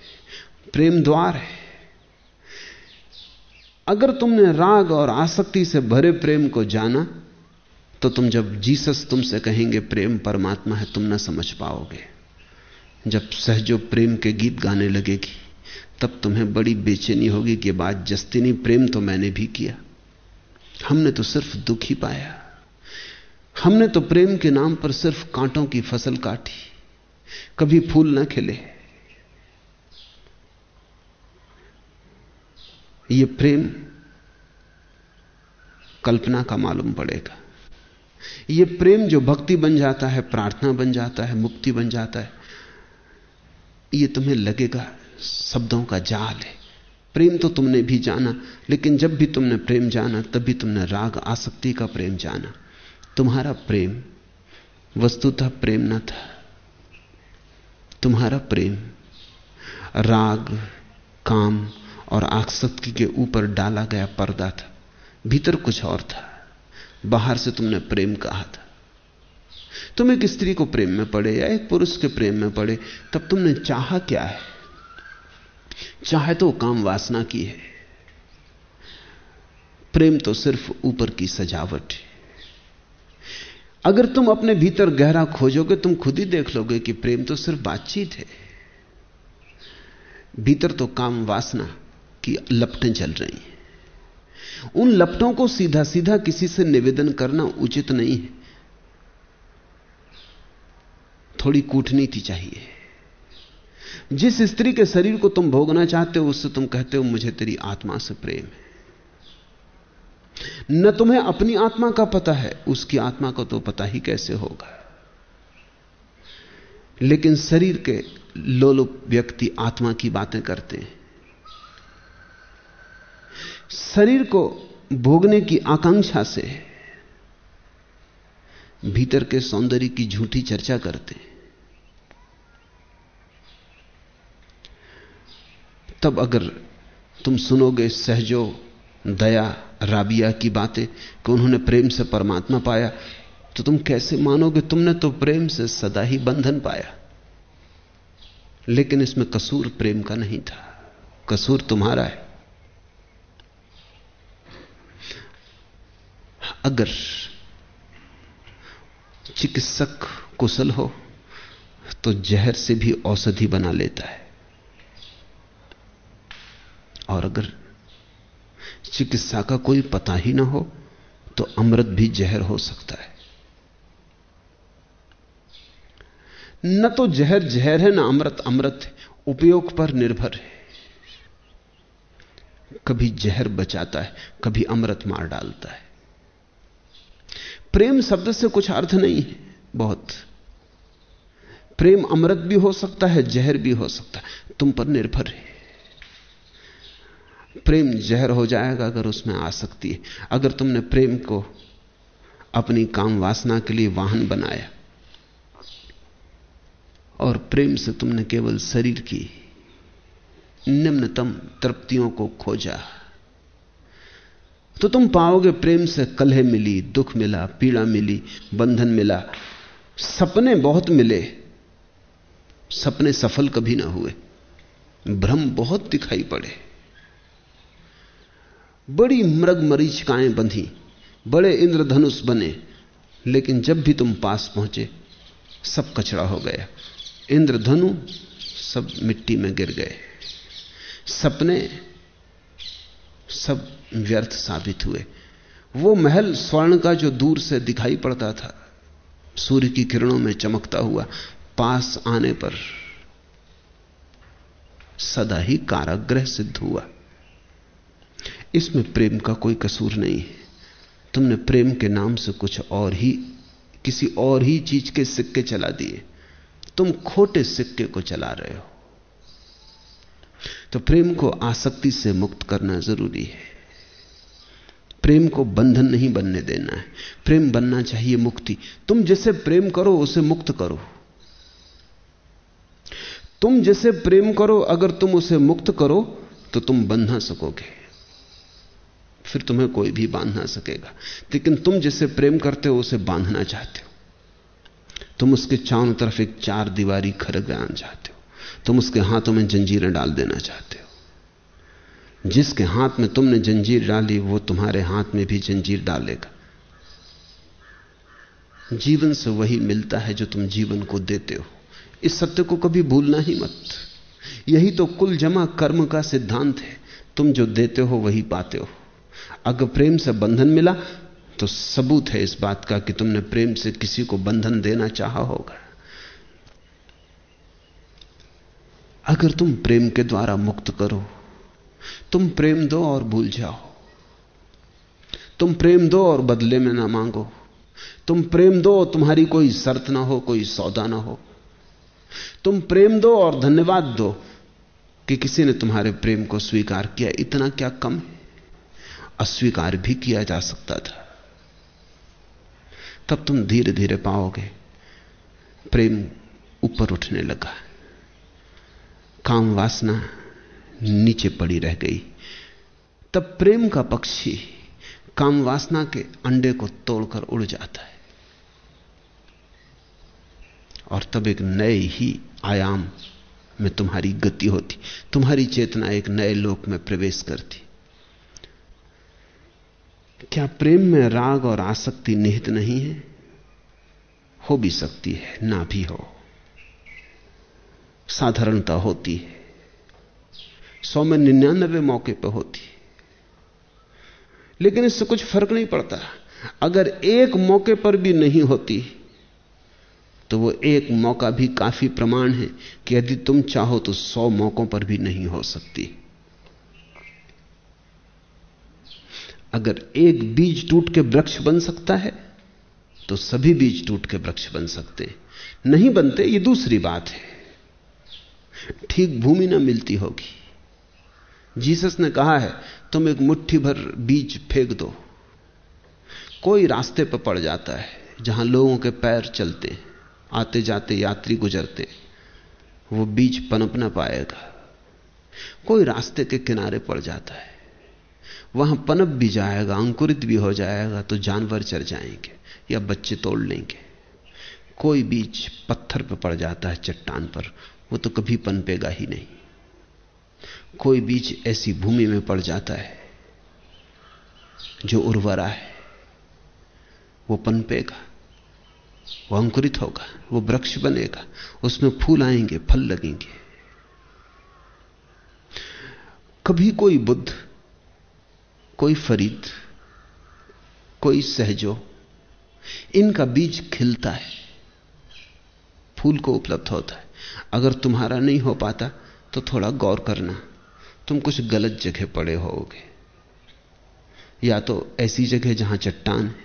प्रेम द्वार है। अगर तुमने राग और आसक्ति से भरे प्रेम को जाना तो तुम जब जीसस तुमसे कहेंगे, प्रेम परमात्मा है, तुम ना समझ पाओगे। जब सहजो प्रेम के गीत गाने लगेगी, तब तुम्हें बड़ी बेचैनी होगी कि बात जस्तिनी प्रेम तो मैंने भी किया। हमने तो सिर्फ़ दुख ही पाया। हमने तो प्रेम के नाम पर सिर्फ़ कांटों की फ़सल काटी। कभी फूल न खिले। ये प्रेम कल्पना का मालूम पड़ेगा। ये प्रेम जो भक्ति बन जाता है, प्रार्थना बन जाता है, मुक्ति बन जाता है ये तुम्हें लगेगा, शब्दों का जाल है। प्रेम तो तुमने भी जाना, लेकिन जब भी तुमने प्रेम जाना, तभी तुमने राग, आसक्ति का प्रेम जाना। तुम्हारा प्रेम वस्तुतः प्रेम न था। तुम्हारा प्रेम राग, काम और आसक्ति के ऊपर डाला गया पर्दा था, भीतर कुछ और था। बाहर से तुमने प्रेम कहा था। तुम एक स्त्री को प्रेम में पड़े या एक पुरुष के प्रेम में पड़े, तब तुमने चाहा क्या है? चाहे तो काम वासना की है। प्रेम तो सिर्फ़ ऊपर की सजावट है। अगर तुम अपने भीतर गहरा खोजोगे, तुम खुद ही देख लोगे कि प्रेम तो सिर्फ़ बातचीत है। भीतर तो काम वासना की लपटें चल रही हैं। उन लपटों को सीधा सीधा किसी से निवेदन करना उचित नहीं है। थोड़ी कूटनीति चाहिए। जिस स्त्री के शरीर को तुम भोगना चाहते हो, उससे तुम कहते हो, मुझे तेरी आत्मा से प्रेम है। न तुम्हें अपनी आत्मा का पता है, उसकी आत्मा को तो पता ही कैसे होगा। लेकिन शरीर के लोलुप व्यक्ति आत्मा की बातें करते हैं। शरीर को भोगने की आकांक्षा से भीतर के सौंदर्य की झूठी चर्चा करते हैं। तब अगर तुम सुनोगे सहजो दया राबिया की बातें कि उन्होंने प्रेम से परमात्मा पाया तो तुम कैसे मानोगे तुमने तो प्रेम से सदा ही बंधन पाया? लेकिन इसमें कसूर प्रेम का नहीं था। कसूर तुम्हारा है। अगर चिकित्सक कुशल हो तो जहर से भी औषधि बना लेता है। और अगर चिकित्सा का कोई पता ही ना हो तो अमृत भी जहर हो सकता है। न तो जहर जहर है, ना अमृत अमृत है। उपयोग पर निर्भर है। कभी जहर बचाता है, कभी अमृत मार डालता है। प्रेम शब्द से कुछ अर्थ नहीं है, बहुत। प्रेम अमृत भी हो सकता है, जहर भी हो सकता है, तुम पर निर्भर है। प्रेम जहर हो जाएगा अगर उसमें आ सकती है। अगर तुमने प्रेम को अपनी काम वासना के लिए वाहन बनाया और प्रेम से तुमने केवल शरीर की निम्नतम तृप्तियों को खोजा तो तुम पाओगे प्रेम से कलह मिली, दुख मिला, पीड़ा मिली, बंधन मिला, सपने बहुत मिले, सपने सफल कभी ना हुए, भ्रम बहुत दिखाई पड़े। बड़ी मृग मरीचिकाएँ बंधी, बड़े इंद्रधनुष बने, लेकिन जब भी तुम पास पहुँचे, सब कचरा हो गया। इंद्रधनु सब मिट्टी में गिर गए। सपने सब व्यर्थ साबित हुए। वो महल स्वर्ण का जो दूर से दिखाई पड़ता था, सूर्य की किरणों में चमकता हुआ, पास आने पर सदा ही काराग्रह सिद्ध हुआ। इसमें प्रेम का कोई कसूर नहीं है। तुमने प्रेम के नाम से कुछ और ही, किसी और ही चीज़ के सिक्के चला दिए। तुम खोटे सिक्के को चला रहे हो। तो प्रेम को आसक्ति से मुक्त करना ज़रूरी है। प्रेम को बंधन नहीं बनने देना है। प्रेम बनना चाहिए मुक्ति। तुम जैसे प्रेम करो, उसे मुक्त करो। तुम जैसे प्रेम करो, अगर तुम उसे मुक्त करो तो तुम बंध सकोगे। फिर तुम्हें कोई भी बाँध ना सकेगा। लेकिन तुम जैसे प्रेम करते हो, उसे बांधना चाहते हो। तुम उसके चारों तरफ़ एक चार दीवारी खरग आना चाहते हो। तुम उसके हाथों में जंजीरें डाल देना चाहते हो। जिसके हाथ में तुमने जंजीर डाली, वो तुम्हारे हाथ में भी जंजीर डालेगा। जीवन से वही मिलता है जो तुम जीवन को देते हो। इस सत्य को कभी भूलना ही मत। यही तो कुल जमा कर्म का सिद्धांत है। तुम जो देते हो, वही पाते हो। अगर प्रेम से बंधन मिला तो सबूत है इस बात का कि तुमने प्रेम से किसी को बंधन देना चाहा होगा। अगर तुम प्रेम के द्वारा मुक्त करो, तुम प्रेम दो और भूल जाओ। तुम प्रेम दो और बदले में ना मांगो। तुम प्रेम दो तुम्हारी कोई शर्त ना हो, कोई सौदा ना हो। तुम प्रेम दो और धन्यवाद दो कि किसी ने तुम्हारे प्रेम को स्वीकार किया। इतना क्या कम है? अस्वीकार भी किया जा सकता था। तब तुम धीरे धीरे पाओगे, प्रेम ऊपर उठने लगा। काम वासना नीचे पड़ी रह गई। तब प्रेम का पक्षी काम वासना के अंडे को तोड़कर उड़ जाता है। और तब एक नए ही आयाम में तुम्हारी गति होती, तुम्हारी चेतना एक नए लोक में प्रवेश करती। क्या प्रेम में राग और आसक्ति निहित नहीं है? हो भी सकती है, ना भी हो। साधारणता होती है। सौ में निन्यानबे मौके पर होती लेकिन इससे कुछ फ़र्क नहीं पड़ता। अगर एक मौके पर भी नहीं होती तो वो एक मौका भी काफ़ी प्रमाण है कि यदि तुम चाहो तो सौ मौकों पर भी नहीं हो सकती। अगर एक बीज टूट के वृक्ष बन सकता है तो सभी बीज टूट के वृक्ष बन सकते। हैं नहीं बनते, ये दूसरी बात है। ठीक भूमि ना मिलती होगी। जीसस ने कहा है, तुम एक मुट्ठी भर बीज फेंक दो। कोई रास्ते पर पड़ जाता है, जहाँ लोगों के पैर चलते आते जाते यात्री गुजरते, वो बीज पनप ना पाएगा। कोई रास्ते के किनारे पड़ जाता है। वहाँ पनप भी जाएगा, अंकुरित भी हो जाएगा तो जानवर चर जाएँगे या बच्चे तोड़ लेंगे। कोई बीज पत्थर पर पड़ जाता है चट्टान पर, वो तो कभी पनपेगा ही नहीं। कोई बीज ऐसी भूमि में पड़ जाता है, जो उर्वरा है, वो पनपेगा वो अंकुरित होगा, वो वृक्ष बनेगा, उसमें फूल आएँगे, फल लगेंगे। कभी कोई बुद्ध कोई फरीद, कोई सहजो, इनका बीज खिलता है, फूल को उपलब्ध होता है। अगर तुम्हारा नहीं हो पाता तो थोड़ा गौर करना, तुम कुछ गलत जगह पड़े होगे। या तो ऐसी जगह जहाँ चट्टान है,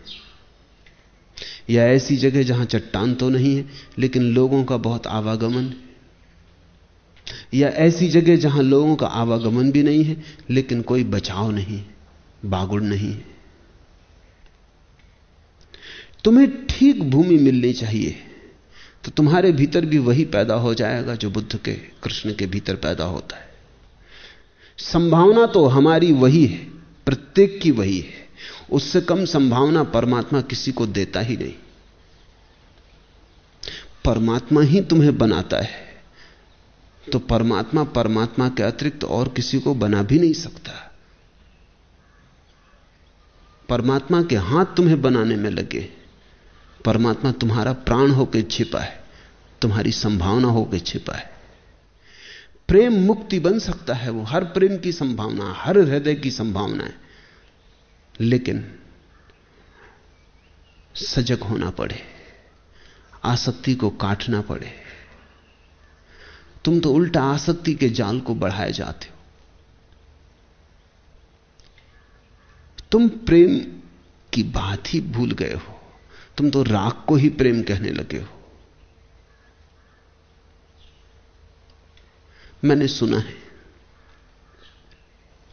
या ऐसी जगह जहाँ चट्टान तो नहीं है, लेकिन लोगों का बहुत आवागमन है। या ऐसी जगह जहाँ लोगों का आवागमन भी नहीं है, लेकिन कोई बचाव नहीं बागुड़ नहीं है। तुम्हें ठीक भूमि मिलनी चाहिए तो तुम्हारे भीतर भी वही पैदा हो जाएगा जो बुद्ध के, कृष्ण के भीतर पैदा होता है। संभावना तो हमारी वही है, प्रत्येक की वही है। उससे कम संभावना परमात्मा किसी को देता ही नहीं। परमात्मा ही तुम्हें बनाता है तो परमात्मा परमात्मा के अतिरिक्त और किसी को बना भी नहीं सकता। परमात्मा के हाथ तुम्हें बनाने में लगे। परमात्मा तुम्हारा प्राण होकर छिपा है, तुम्हारी संभावना होकर छिपा है। प्रेम मुक्ति बन सकता है वो, हर प्रेम की संभावना, हर हृदय की संभावना है। लेकिन सजग होना पड़े, आसक्ति को काटना पड़े। तुम तो उल्टा आसक्ति के जाल को बढ़ाए जाते हो। तुम प्रेम की बात ही भूल गए हो। तुम तो राग को ही प्रेम कहने लगे हो। मैंने सुना है,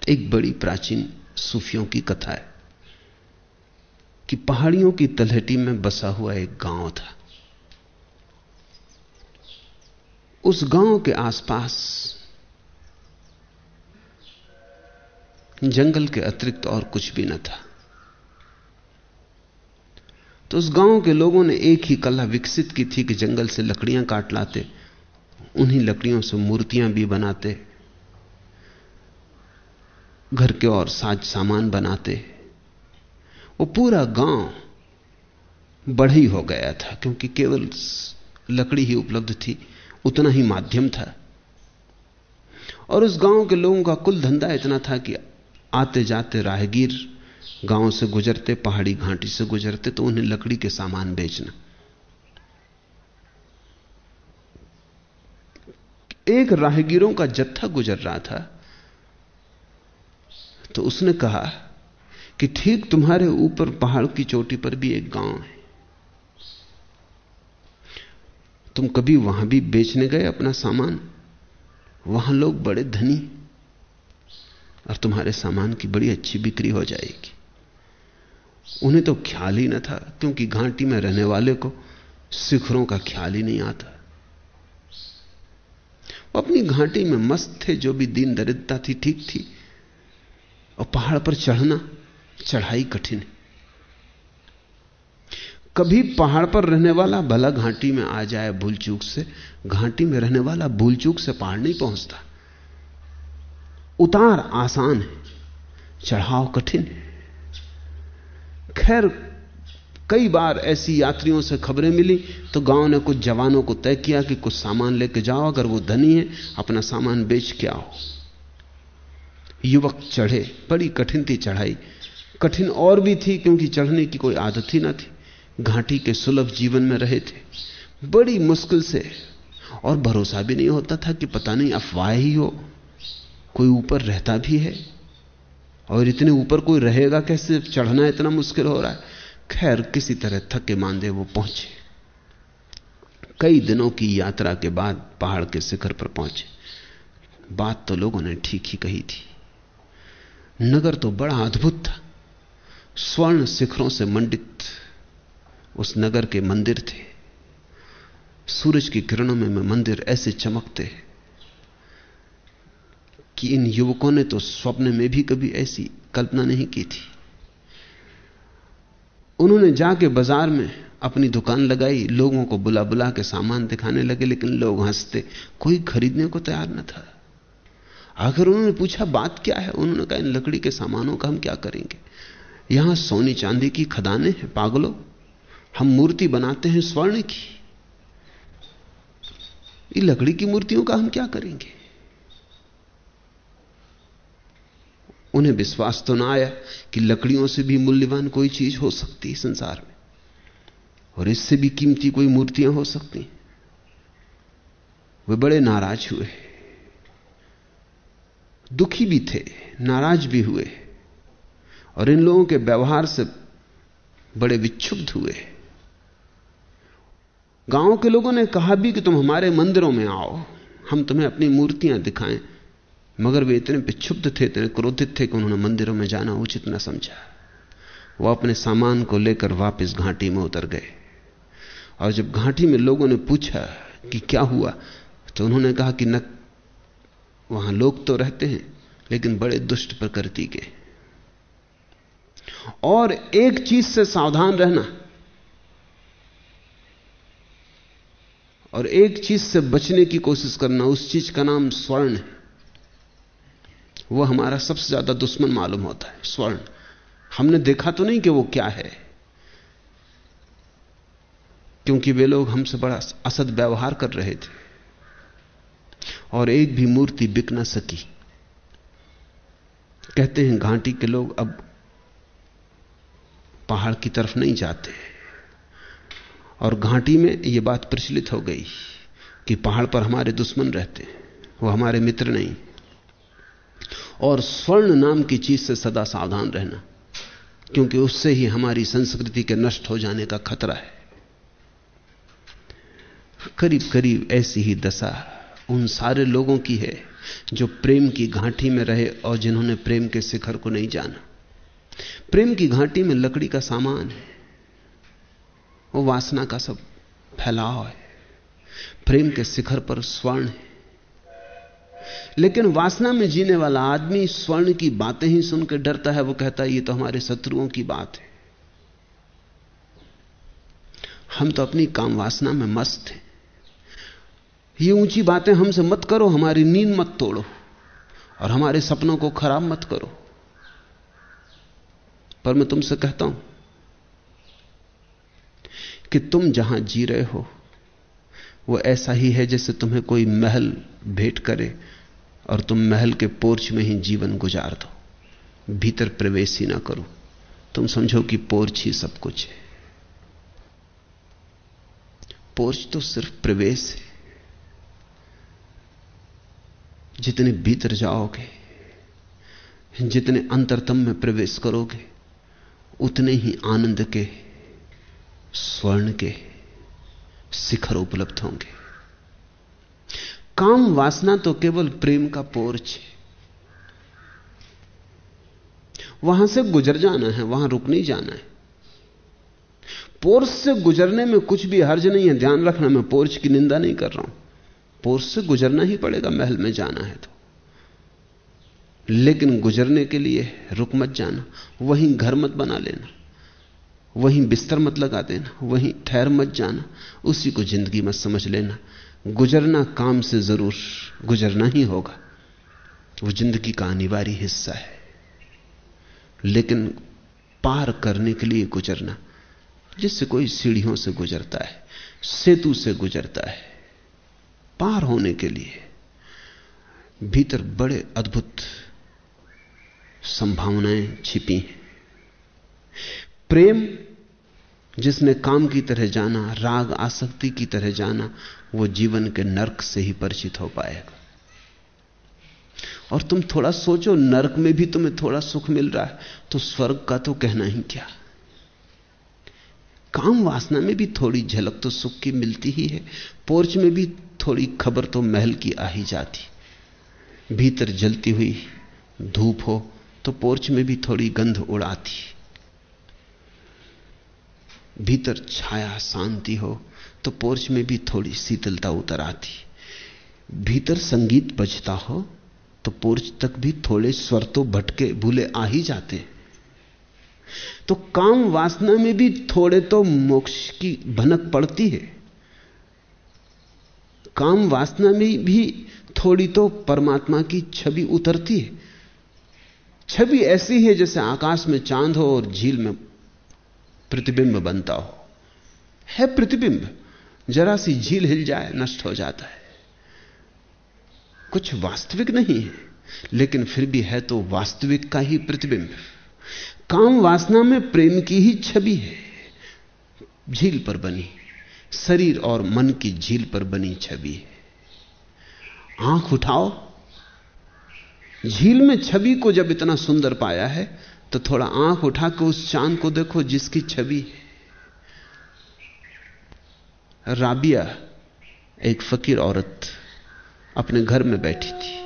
एक बड़ी प्राचीन सूफियों की कथा है कि पहाड़ियों की तलहटी में बसा हुआ एक गाँव था। उस गाँव के आसपास जंगल के अतिरिक्त और कुछ भी न था। तो उस गाँव के लोगों ने एक ही कला विकसित की थी कि जंगल से लकड़ियाँ काट लाते, उन्हीं लकड़ियों से मूर्तियाँ भी बनाते, घर के और साज सामान बनाते। वो पूरा गाँव बढ़ी हो गया था, क्योंकि केवल लकड़ी ही उपलब्ध थी, उतना ही माध्यम था। और उस गाँव के लोगों का कुल धंधा इतना था कि आते जाते राहगीर गाँव से गुजरते, पहाड़ी घाटी से गुजरते तो उन्हें लकड़ी के सामान बेचना। एक राहगीरों का जत्था गुजर रहा था तो उसने कहा कि ठीक तुम्हारे ऊपर पहाड़ की चोटी पर भी एक गाँव है। तुम कभी वहाँ भी बेचने गए अपना सामान? वहाँ लोग बड़े धनी और तुम्हारे सामान की बड़ी अच्छी बिक्री हो जाएगी। उन्हें तो ख्याल ही न था, क्योंकि घाटी में रहने वाले को शिखरों का ख्याल ही नहीं आता। वो अपनी घाटी में मस्त थे, जो भी दीन दरिद्रता थी, ठीक थी। और पहाड़ पर चढ़ना, चढ़ाई कठिन है। कभी पहाड़ पर रहने वाला भला घाटी में आ जाए भूल चूक से, घाटी में रहने वाला भूल चूक से पहाड़ नहीं पहुँचता। उतार आसान है, चढ़ाव कठिन है। खैर, कई बार ऐसी यात्रियों से खबरें मिली तो गाँव ने कुछ जवानों को तय किया कि कुछ सामान लेके जाओ, अगर वो धनी है, अपना सामान बेच के आओ। युवक चढ़े, बड़ी कठिन थी चढ़ाई। कठिन और भी थी, क्योंकि चढ़ने की कोई आदत ही ना थी। घाटी के सुलभ जीवन में रहे थे। बड़ी मुश्किल से, और भरोसा भी नहीं होता था कि पता नहीं अफवाह ही हो। कोई ऊपर रहता भी है? और इतने ऊपर कोई रहेगा कैसे? चढ़ना इतना मुश्किल हो रहा है। खैर, किसी तरह थके मांदे वो पहुँचे। कई दिनों की यात्रा के बाद पहाड़ के शिखर पर पहुँचे। बात तो लोगों ने ठीक ही कही थी। नगर तो बड़ा अद्भुत था। स्वर्ण शिखरों से मंडित उस नगर के मंदिर थे। सूरज की किरणों में मंदिर ऐसे चमकते कि इन युवकों ने तो स्वप्न में भी कभी ऐसी कल्पना नहीं की थी। उन्होंने जाके बाज़ार में अपनी दुकान लगाई, लोगों को बुला बुला के सामान दिखाने लगे, लेकिन लोग हँसते, कोई खरीदने को तैयार न था। आखिर उन्होंने पूछा, बात क्या है? उन्होंने कहा, इन लकड़ी के सामानों का हम क्या करेंगे? यहाँ सोनी चांदी की खदाने हैं, पागलों। हम मूर्ति बनाते हैं स्वर्ण की। ये लकड़ी की मूर्तियों का हम क्या करेंगे? उन्हें विश्वास तो ना आया कि लकड़ियों से भी मूल्यवान कोई चीज़ हो सकती है संसार में। और इससे भी कीमती कोई मूर्तियाँ हो सकती वे बड़े नाराज़ हुए। दुखी भी थे, नाराज़ भी हुए। और इन लोगों के व्यवहार से बड़े विक्षुब्ध हुए। गाँव के लोगों ने कहा भी कि तुम हमारे मंदिरों में आओ, हम तुम्हें अपनी मूर्तियाँ दिखाएँ। मगर वे इतने विक्षुब्ध थे, इतने क्रोधित थे कि उन्होंने मंदिरों में जाना उचित न समझा। वो अपने सामान को लेकर वापस घाटी में उतर गए। और जब घाटी में लोगों ने पूछा कि क्या हुआ तो उन्होंने कहा कि न, वहाँ लोग तो रहते हैं, लेकिन बड़े दुष्ट प्रकृति के। और एक चीज़ से सावधान रहना, और एक चीज़ से बचने की कोशिश करना, उस चीज़ का नाम स्वर्ण है। वह हमारा सबसे ज़्यादा दुश्मन मालूम होता है, स्वर्ण। हमने देखा तो नहीं कि वो क्या है। क्योंकि वे लोग हमसे बड़ा असद व्यवहार कर रहे थे। और एक भी मूर्ति बिक ना सकी। कहते हैं, घाटी के लोग अब पहाड़ की तरफ़ नहीं जाते। और घाटी में यह बात प्रचलित हो गई कि पहाड़ पर हमारे दुश्मन रहते हैं, वो हमारे मित्र नहीं। और स्वर्ण नाम की चीज़ से सदा सावधान रहना, क्योंकि उससे ही हमारी संस्कृति के नष्ट हो जाने का खतरा है। करीब करीब ऐसी ही दशा उन सारे लोगों की है जो प्रेम की घाटी में रहे और जिन्होंने प्रेम के शिखर को नहीं जाना। प्रेम की घाटी में लकड़ी का सामान है, वो वासना का सब फैलाव है। प्रेम के शिखर पर स्वर्ण है। लेकिन वासना में जीने वाला आदमी स्वर्ण की बातें ही सुनकर डरता है, वो कहता है, ये तो हमारे शत्रुओं की बात है। हम तो अपनी काम वासना में मस्त हैं। ये ऊँची बातें हमसे मत करो, हमारी नींद मत तोड़ो और हमारे सपनों को खराब मत करो। पर मैं तुमसे कहता हूँ कि तुम जहाँ जी रहे हो, वो ऐसा ही है जैसे तुम्हें कोई महल भेंट करे और तुम महल के पोर्च में ही जीवन गुजार दो। भीतर प्रवेश ही ना करो। तुम समझो कि पोर्च ही सब कुछ है। पोर्च तो सिर्फ़ प्रवेश है। जितने भीतर जाओगे, जितने अंतरतम में प्रवेश करोगे, उतने ही आनंद के, स्वर्ण के, शिखर उपलब्ध होंगे। काम वासना तो केवल प्रेम का पोर्च है। वहाँ से गुजर जाना है, वहाँ रुक नहीं जाना है। पोर्च से गुजरने में कुछ भी हर्ज नहीं है, ध्यान रखना, मैं पोर्च की निंदा नहीं कर रहा हूँ। पोर्च से गुजरना ही पड़ेगा, महल में जाना है तो। लेकिन गुजरने के लिए रुक मत जाना, वहीं घर मत बना लेना, वहीं बिस्तर मत लगा देना, वहीं ठहर मत जाना, उसी को ज़िंदगी मत समझ लेना। गुजरना काम से ज़रूर गुजरना ही होगा। वो ज़िंदगी का अनिवार्य हिस्सा है। लेकिन पार करने के लिए गुजरना, जिससे कोई सीढ़ियों से गुजरता है, सेतु से गुजरता है, पार होने के लिए भीतर बड़े अद्भुत संभावनाएँ छिपी हैं। प्रेम, जिसने काम की तरह जाना, राग, आसक्ति की तरह जाना वो जीवन के नरक से ही परिचित हो पाएगा। और तुम थोड़ा सोचो, नरक में भी तुम्हें थोड़ा सुख मिल रहा है तो स्वर्ग का तो कहना ही क्या? काम वासना में भी थोड़ी झलक तो सुख की मिलती ही है, पोर्च में भी थोड़ी खबर तो महल की आ ही जाती। भीतर जलती हुई धूप हो तो पोर्च में भी थोड़ी गंध उड़ाती। भीतर छाया शांति हो तो पोर्च में भी थोड़ी शीतलता उतर आती। भीतर संगीत बजता हो तो पोर्च तक भी थोड़े स्वर तो भटके, भूले आ ही जाते। तो काम वासना में भी थोड़े तो मोक्ष की भनक पड़ती है। काम वासना में भी थोड़ी तो परमात्मा की छवि उतरती है। छवि ऐसी है जैसे आकाश में चाँद हो और झील में प्रतिबिंब बनता हो। है प्रतिबिंब। जरा सी झील हिल जाए, नष्ट हो जाता है। कुछ वास्तविक नहीं है, लेकिन फिर भी है तो वास्तविक का ही प्रतिबिंब। काम वासना में प्रेम की ही छवि है। झील पर बनी, शरीर और मन की झील पर बनी छवि है। आँख उठाओ। झील में छवि को जब इतना सुंदर पाया है तो थोड़ा आँख उठा के उस चाँद को देखो जिसकी छवि है। राबिया एक फकीर औरत अपने घर में बैठी थी।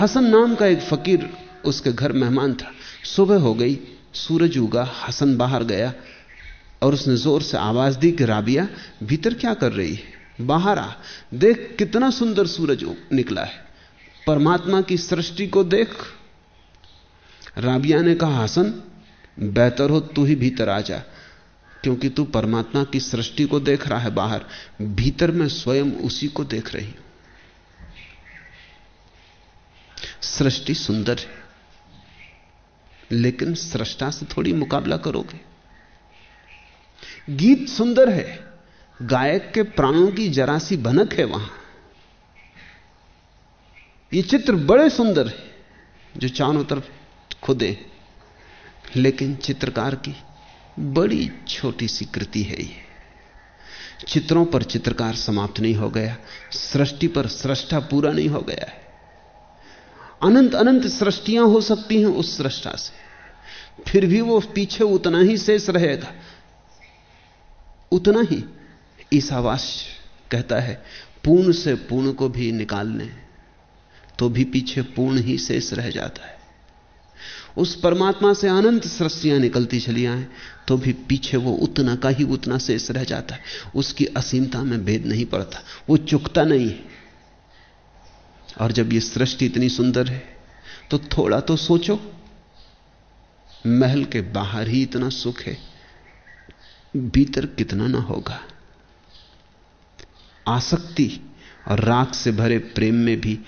हसन नाम का एक फकीर उसके घर मेहमान था। सुबह हो गई, सूरज उगा, हसन बाहर गया और उसने ज़ोर से आवाज़ दी कि, राबिया, भीतर क्या कर रही है? बाहर आ। देख कितना सुंदर सूरज निकला है। परमात्मा की सृष्टि को देख। राबिया ने कहा, हसन, बेहतर हो तू ही भीतर आ जा। क्योंकि तू परमात्मा की सृष्टि को देख रहा है बाहर, भीतर में स्वयं उसी को देख रही हूँ। सृष्टि सुंदर है, लेकिन सृष्टा से थोड़ी मुकाबला करोगे। गीत सुंदर है, गायक के प्राणों की जरा सी भनक है वहाँ। ये चित्र बड़े सुंदर है, जो चारों तरफ़ खुदे लेकिन चित्रकार की बड़ी छोटी सी कृति है ये। चित्रों पर चित्रकार समाप्त नहीं हो गया, सृष्टि पर सृष्टा पूरा नहीं हो गया है। अनंत अनंत सृष्टियाँ हो सकती हैं उस सृष्टा से। फिर भी वो पीछे उतना ही शेष रहेगा। उतना ही ईसावास कहता है, पूर्ण से पूर्ण को भी निकालने तो भी पीछे पूर्ण ही शेष रह जाता है। उस परमात्मा से अनंत सृष्टियाँ निकलती चली आए तो भी पीछे वो उतना का ही उतना शेष रह जाता है। उसकी असीमता में भेद नहीं पड़ता। वो चुकता नहीं और जब ये सृष्टि इतनी सुंदर है तो थोड़ा तो सोचो, महल के बाहर ही इतना सुख है, भीतर कितना ना होगा। आसक्ति और राग से भरे प्रेम में भी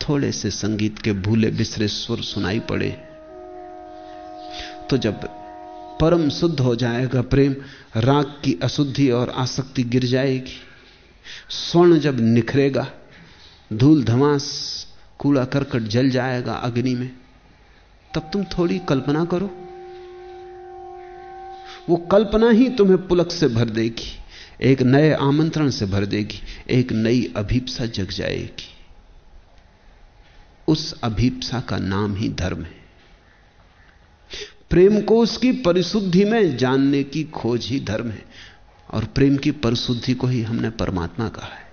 थोड़े से संगीत के भूले बिसरे स्वर सुनाई पड़े। तो जब परम शुद्ध हो जाएगा प्रेम, राग की अशुद्धि और आसक्ति गिर जाएगी। स्वर्ण जब निखरेगा, धूल धमास, कूड़ा करकट जल जाएगा अग्नि में, तब तुम थोड़ी कल्पना करो। वो कल्पना ही तुम्हें पुलक से भर देगी, एक नए आमंत्रण से भर देगी, एक नई अभीपसा जग जाएगी। उस अभीपसा का नाम ही धर्म है। प्रेम को उसकी परिशुद्धि में जानने की खोज ही धर्म है। और प्रेम की परिशुद्धि को ही हमने परमात्मा कहा है।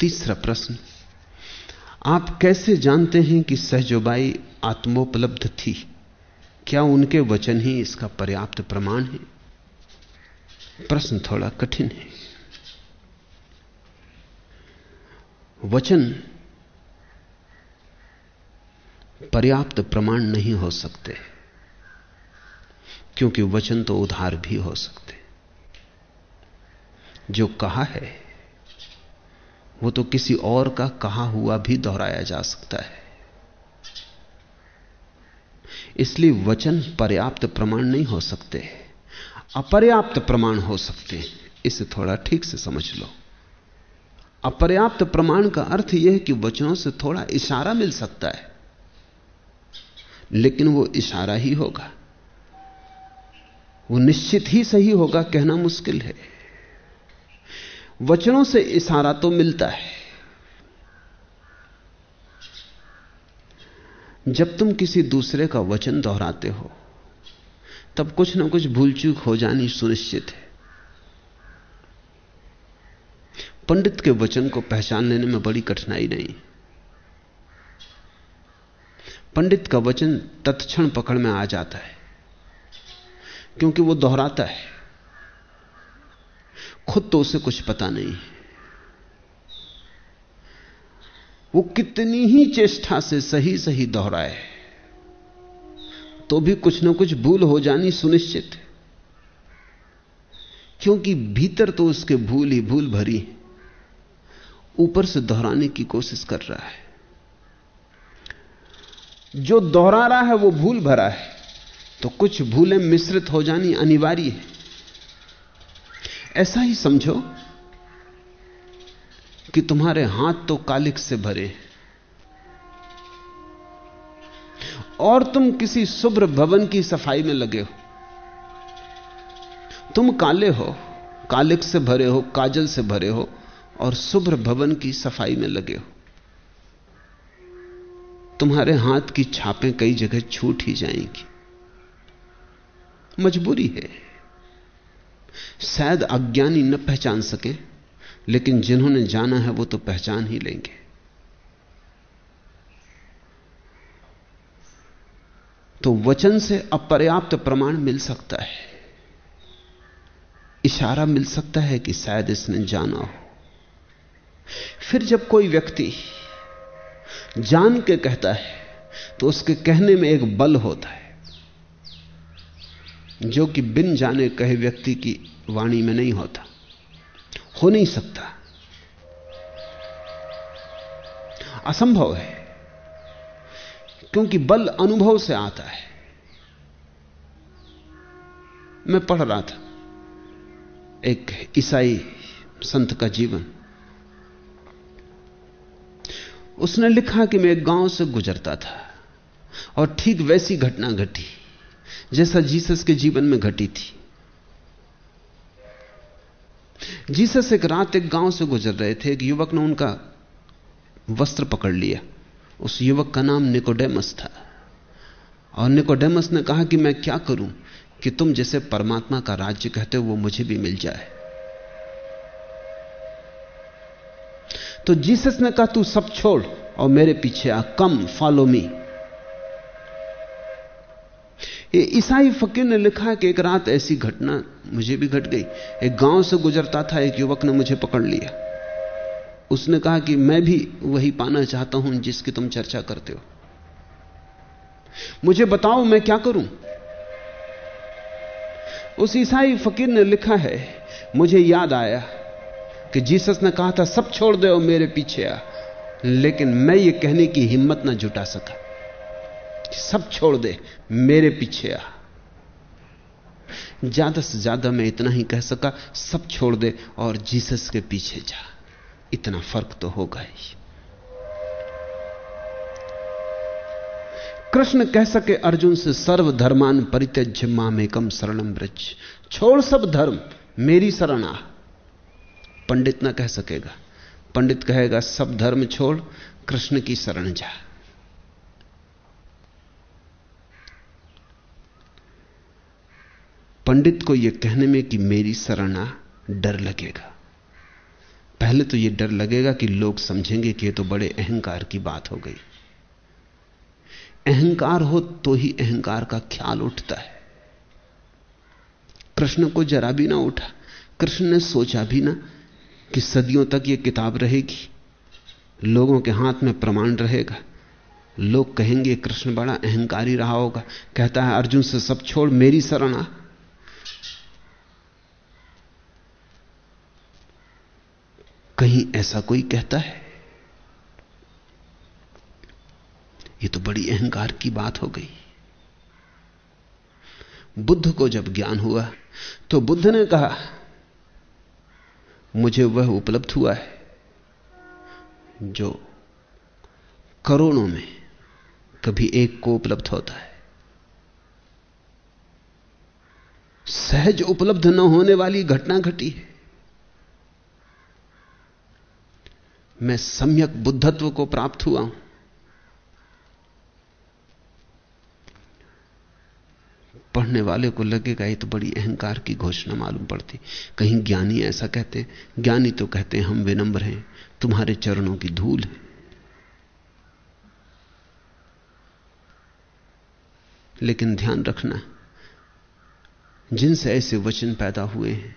तीसरा प्रश्न, आप कैसे जानते हैं कि सहजोबाई आत्मोपलब्ध थी? क्या उनके वचन ही इसका पर्याप्त प्रमाण है? प्रश्न थोड़ा कठिन है। वचन पर्याप्त प्रमाण नहीं हो सकते, क्योंकि वचन तो उधार भी हो सकते। जो कहा है, वो तो किसी और का कहा हुआ भी दोहराया जा सकता है। इसलिए वचन पर्याप्त प्रमाण नहीं हो सकते, अपर्याप्त प्रमाण हो सकते, इसे थोड़ा ठीक से समझ लो। अपर्याप्त प्रमाण का अर्थ यह है कि वचनों से थोड़ा इशारा मिल सकता है। लेकिन वो इशारा ही होगा। वो निश्चित ही सही होगा कहना मुश्किल है। वचनों से इशारा तो मिलता है। जब तुम किसी दूसरे का वचन दोहराते हो, तब कुछ ना कुछ भूल चूक हो जानी सुनिश्चित है। पंडित के वचन को पहचान लेने में बड़ी कठिनाई नहीं। पंडित का वचन तत्क्षण पकड़ में आ जाता है, क्योंकि वो दोहराता है। खुद तो उसे कुछ पता नहीं है। वो कितनी ही चेष्टा से सही सही दोहराए तो भी कुछ ना कुछ भूल हो जानी सुनिश्चित है, क्योंकि भीतर तो उसके भूल ही भूल भरी ऊपर से दोहराने की कोशिश कर रहा है। जो दोहरा रहा है, वो भूल भरा है। तो कुछ भूलें मिश्रित हो जानी अनिवार्य है। ऐसा ही समझो कि तुम्हारे हाथ तो कालिक से भरे और तुम किसी शुभ्र भवन की सफ़ाई में लगे हो। तुम काले हो, कालिक से भरे हो, काजल से भरे हो और शुभ्र भवन की सफ़ाई में लगे हो। तुम्हारे हाथ की छापें कई जगह छूट ही जाएँगी। मजबूरी है। शायद अज्ञानी न पहचान सके, लेकिन जिन्होंने जाना है वो तो पहचान ही लेंगे। तो वचन से अपर्याप्त प्रमाण मिल सकता है। इशारा मिल सकता है कि शायद इसने जाना हो। फिर जब कोई व्यक्ति जान के कहता है तो उसके कहने में एक बल होता है, जो कि बिन जाने कहे व्यक्ति की वाणी में नहीं होता, हो नहीं सकता। असंभव है, क्योंकि बल अनुभव से आता है। मैं पढ़ रहा था, एक ईसाई संत का जीवन। उसने लिखा कि मैं एक गाँव से गुजरता था और ठीक वैसी घटना घटी जैसा जीसस के जीवन में घटी थी। जीसस एक रात एक गाँव से गुजर रहे थे। एक युवक ने उनका वस्त्र पकड़ लिया। उस युवक का नाम निकोडेमस था और निकोडेमस ने कहा कि मैं क्या करूँ कि तुम जैसे परमात्मा का राज्य कहते हो, वो मुझे भी मिल जाए। तो जीसस ने कहा, तू सब छोड़ और मेरे पीछे आ। कम फॉलो मी ईसाई फकीर ने लिखा कि एक रात ऐसी घटना मुझे भी घट गई। एक गाँव से गुजरता था, एक युवक ने मुझे पकड़ लिया। उसने कहा कि मैं भी वही पाना चाहता हूँ जिसकी तुम चर्चा करते हो। मुझे बताओ, मैं क्या करूँ? उस ईसाई फकीर ने लिखा है, मुझे याद आया कि जीसस ने कहा था, सब छोड़ दो मेरे पीछे आ। लेकिन मैं ये कहने की हिम्मत ना जुटा सका सब छोड़ दे, मेरे पीछे आ। ज़्यादा से ज़्यादा मैं इतना ही कह सका, सब छोड़ दे और जीसस के पीछे जा। इतना फ़र्क तो होगा ही। कृष्ण कह सके, अर्जुन से सर्व धर्मान परित्यज्य मामेकम शरणम ब्रज छोड़ सब धर्म, मेरी शरण आ। पंडित ना कह सकेगा। पंडित कहेगा, सब धर्म छोड़, कृष्ण की शरण जा। पंडित को यह कहने में कि मेरी शरणा डर लगेगा। पहले तो यह डर लगेगा कि लोग समझेंगे कि यह तो बड़े अहंकार की बात हो गई। अहंकार हो तो ही अहंकार का ख्याल उठता है। कृष्ण को जरा भी ना उठा। कृष्ण ने सोचा भी ना कि सदियों तक यह किताब रहेगी। लोगों के हाथ में प्रमाण रहेगा। लोग कहेंगे, कृष्ण बड़ा अहंकारी रहा होगा। कहता है, अर्जुन से सब छोड़ मेरी शरण। कहीं ऐसा कोई कहता है? यह तो बड़ी अहंकार की बात हो गई। बुद्ध को जब ज्ञान हुआ तो बुद्ध ने कहा मुझे वह उपलब्ध हुआ है जो करोड़ों में कभी एक को उपलब्ध होता है। सहज उपलब्ध न होने वाली घटना घटी है। मैं सम्यक बुद्धत्व को प्राप्त हुआ हूँ। पढ़ने वाले को लगेगा, ये तो बड़ी अहंकार की घोषणा मालूम पड़ती। कहीं ज्ञानी ऐसा कहते, ज्ञानी तो कहते, हम विनम्र हैं, तुम्हारे चरणों की धूल है। लेकिन ध्यान रखना, जिनसे ऐसे वचन पैदा हुए हैं,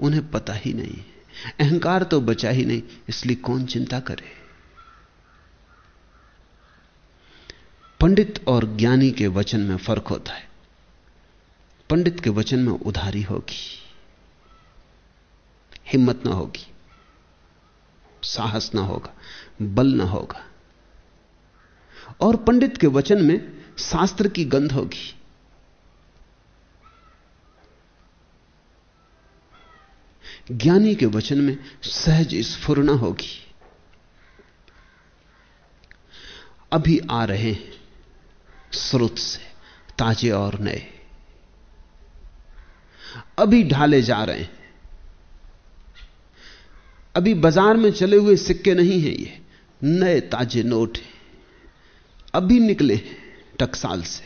उन्हें पता ही नहीं अहंकार तो बचा ही नहीं, इसलिए कौन चिंता करे? पंडित और ज्ञानी के वचन में फ़र्क होता है। पंडित के वचन में उधारी होगी, हिम्मत ना होगी, साहस ना होगा, बल ना होगा। और पंडित के वचन में शास्त्र की गंध होगी। ज्ञानी के वचन में सहज स्फुरना होगी। अभी आ रहे हैं स्रोत से, ताजे और नए। अभी ढाले जा रहे हैं। अभी बाज़ार में चले हुए सिक्के नहीं हैं ये, नए ताजे नोट हैं। अभी निकले टकसाल से।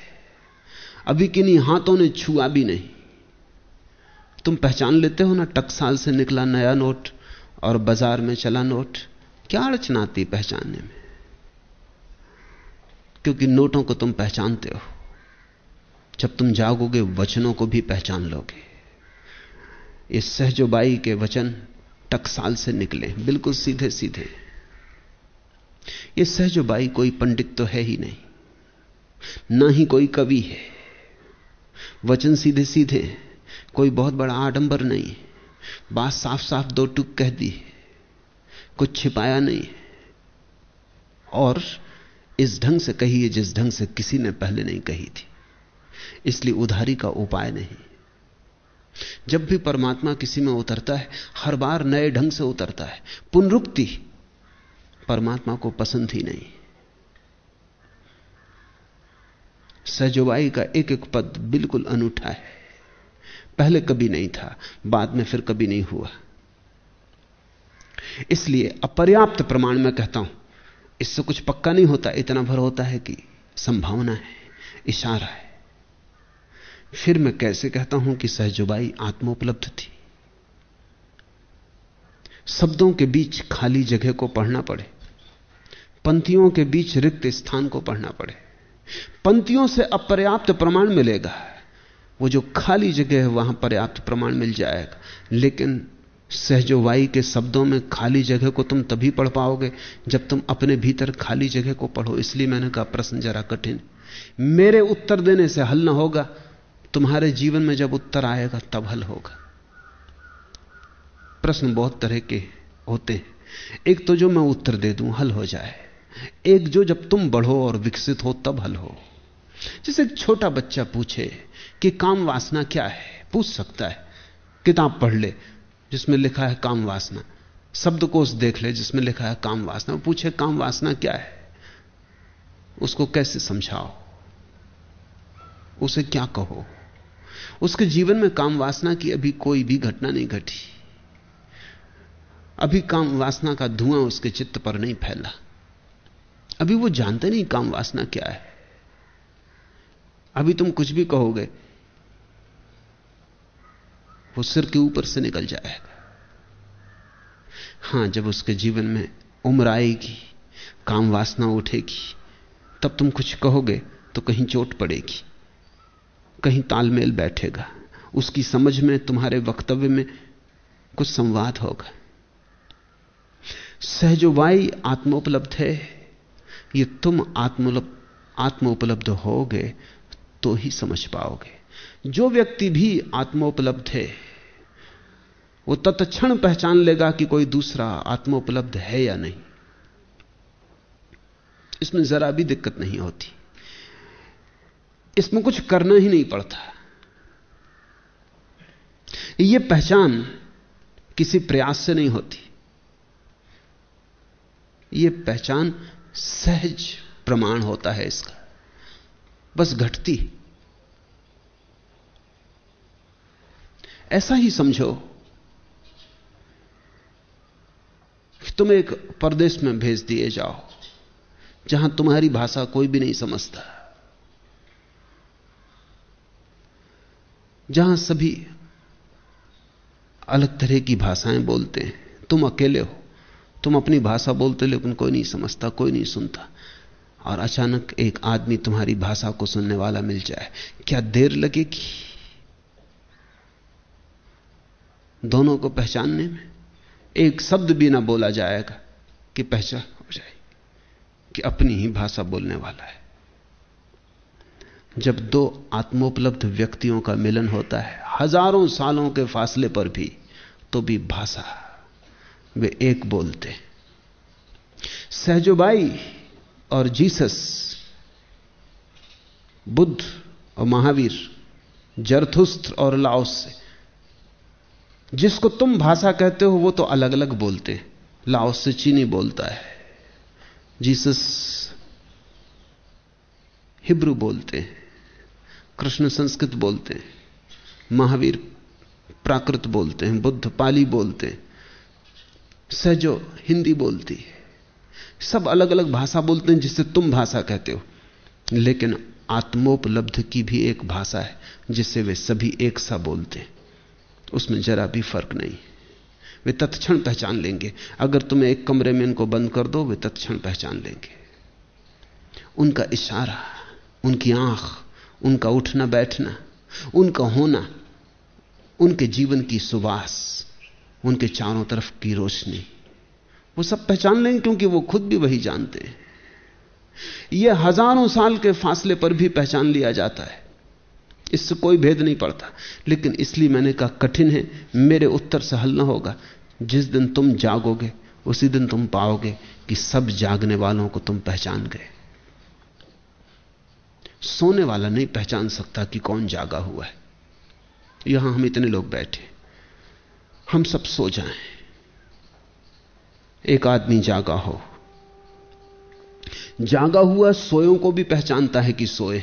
अभी किन्हीं हाथों ने छुआ भी नहीं। तुम पहचान लेते हो ना टकसाल से निकला नया नोट और बाज़ार में चला नोट? क्या अड़चन आती पहचानने में? क्योंकि नोटों को तुम पहचानते हो। जब तुम जागोगे, वचनों को भी पहचान लोगे। इस सहजोबाई के वचन टकसाल से निकले, बिल्कुल सीधे सीधे। ये सहजोबाई कोई पंडित तो है ही नहीं, ना ही कोई कवि है। वचन सीधे सीधे, कोई बहुत बड़ा आडंबर नहीं, बात साफ़ साफ़ दो टुक कह दी, कुछ छिपाया नहीं। और इस ढंग से कही है जिस ढंग से किसी ने पहले नहीं कही थी, इसलिए उधारी का उपाय नहीं। जब भी परमात्मा किसी में उतरता है, हर बार नए ढंग से उतरता है। पुनरुक्ति परमात्मा को पसंद ही नहीं। सहजोबाई का एक एक पद बिल्कुल अनूठा है। पहले कभी नहीं था, बाद में फिर कभी नहीं हुआ। इसलिए अपर्याप्त प्रमाण में कहता हूँ, इससे कुछ पक्का नहीं होता, इतना भर होता है कि संभावना है, इशारा है। फिर मैं कैसे कहता हूँ कि सहजुबाई आत्मोपलब्ध थी? शब्दों के बीच खाली जगह को पढ़ना पड़े। पंक्तियों के बीच रिक्त स्थान को पढ़ना पड़े। पंक्तियों से अपर्याप्त प्रमाण मिलेगा। वो जो खाली जगह है, वहाँ पर्याप्त प्रमाण मिल जाएगा। लेकिन सहजोवाई के शब्दों में खाली जगह को तुम तभी पढ़ पाओगे जब तुम अपने भीतर खाली जगह को पढ़ो। इसलिए मैंने कहा, प्रश्न जरा कठिन। मेरे उत्तर देने से हल ना होगा। तुम्हारे जीवन में जब उत्तर आएगा, तब हल होगा। प्रश्न बहुत तरह के होते हैं। एक तो जो मैं उत्तर दे दूँ, हल हो जाए। एक जो जब तुम बढ़ो और विकसित हो, तब हल हो। जैसे एक छोटा बच्चा पूछे कि काम वासना क्या है? पूछ सकता है। किताब पढ़ ले, जिसमें लिखा है काम वासना। शब्दकोश देख ले, जिसमें लिखा है काम वासना। पूछे, काम वासना क्या है? उसको कैसे समझाओ? उसे क्या कहो? उसके जीवन में काम वासना की अभी कोई भी घटना नहीं घटी। अभी काम वासना का धुआँ उसके चित्त पर नहीं फैला। अभी वो जानते नहीं काम वासना क्या है। अभी तुम कुछ भी कहोगे, वो सिर के ऊपर से निकल जाएगा। हाँ, जब उसके जीवन में उम्र आएगी, काम वासना उठेगी, तब तुम कुछ कहोगे तो कहीं चोट पड़ेगी। कहीं तालमेल बैठेगा। उसकी समझ में, तुम्हारे वक्तव्य में कुछ संवाद होगा। सहजोवाई आत्मोपलब्ध है। ये तुम आत्मोपलब्ध होगे तो ही समझ पाओगे। जो व्यक्ति भी आत्मोपलब्ध है, वो तत्क्षण पहचान लेगा कि कोई दूसरा आत्मोपलब्ध है या नहीं। इसमें जरा भी दिक्कत नहीं होती। इसमें कुछ करना ही नहीं पड़ता। यह पहचान किसी प्रयास से नहीं होती। यह पहचान सहज प्रमाण होता है इसका। बस घटती ऐसा ही समझो तुम एक परदेश में भेज दिए जाओ, जहाँ तुम्हारी भाषा कोई भी नहीं समझता। जहाँ सभी अलग तरह की भाषाएँ बोलते हैं। तुम अकेले हो। तुम अपनी भाषा बोलते लेकिन कोई नहीं समझता, कोई नहीं सुनता। और अचानक एक आदमी तुम्हारी भाषा को सुनने वाला मिल जाए। क्या देर लगेगी? दोनों को पहचानने में एक शब्द भी ना बोला जाएगा कि पहचान हो जाएगी कि अपनी ही भाषा बोलने वाला है। जब दो आत्मोपलब्ध व्यक्तियों का मिलन होता है, हज़ारों सालों के फासले पर भी तो भी भाषा, वे एक बोलते सहजोबाई और जीसस, बुद्ध और महावीर, जरथुस्त्र और लाओस से, जिसको तुम भाषा कहते हो, वो तो अलग अलग बोलते हैं। लाओस से चीनी बोलता है, जीसस हिब्रू बोलते हैं। कृष्ण संस्कृत बोलते हैं, महावीर प्राकृत बोलते हैं, बुद्ध पाली बोलते हैं सहजो हिंदी बोलती है। सब अलग अलग भाषा बोलते हैं जिससे तुम भाषा कहते हो, लेकिन आत्मोपलब्ध की भी एक भाषा है जिससे वे सभी एक सा बोलते हैं। उसमें जरा भी फ़र्क नहीं। वे तत्क्षण पहचान लेंगे। अगर तुम्हें एक कमरे में इनको बंद कर दो, वे तत्क्षण पहचान लेंगे। उनका इशारा, उनकी आँख उनका उठना बैठना, उनका होना, उनके जीवन की सुबास उनके चारों तरफ़ की रोशनी। वो सब पहचान लेंगे क्योंकि वो खुद भी वही जानते हैं। यह हज़ारों साल के फासले पर भी पहचान लिया जाता है। इससे कोई भेद नहीं पड़ता। लेकिन इसलिए मैंने कहा, कठिन है, मेरे उत्तर से हल ना होगा। जिस दिन तुम जागोगे, उसी दिन तुम पाओगे कि सब जागने वालों को तुम पहचान गए। सोने वाला नहीं पहचान सकता कि कौन जागा हुआ है। यहाँ हम इतने लोग बैठे, हम सब सो जाएँ। एक आदमी जागा हो। जागा हुआ सोयों को भी पहचानता है कि सोए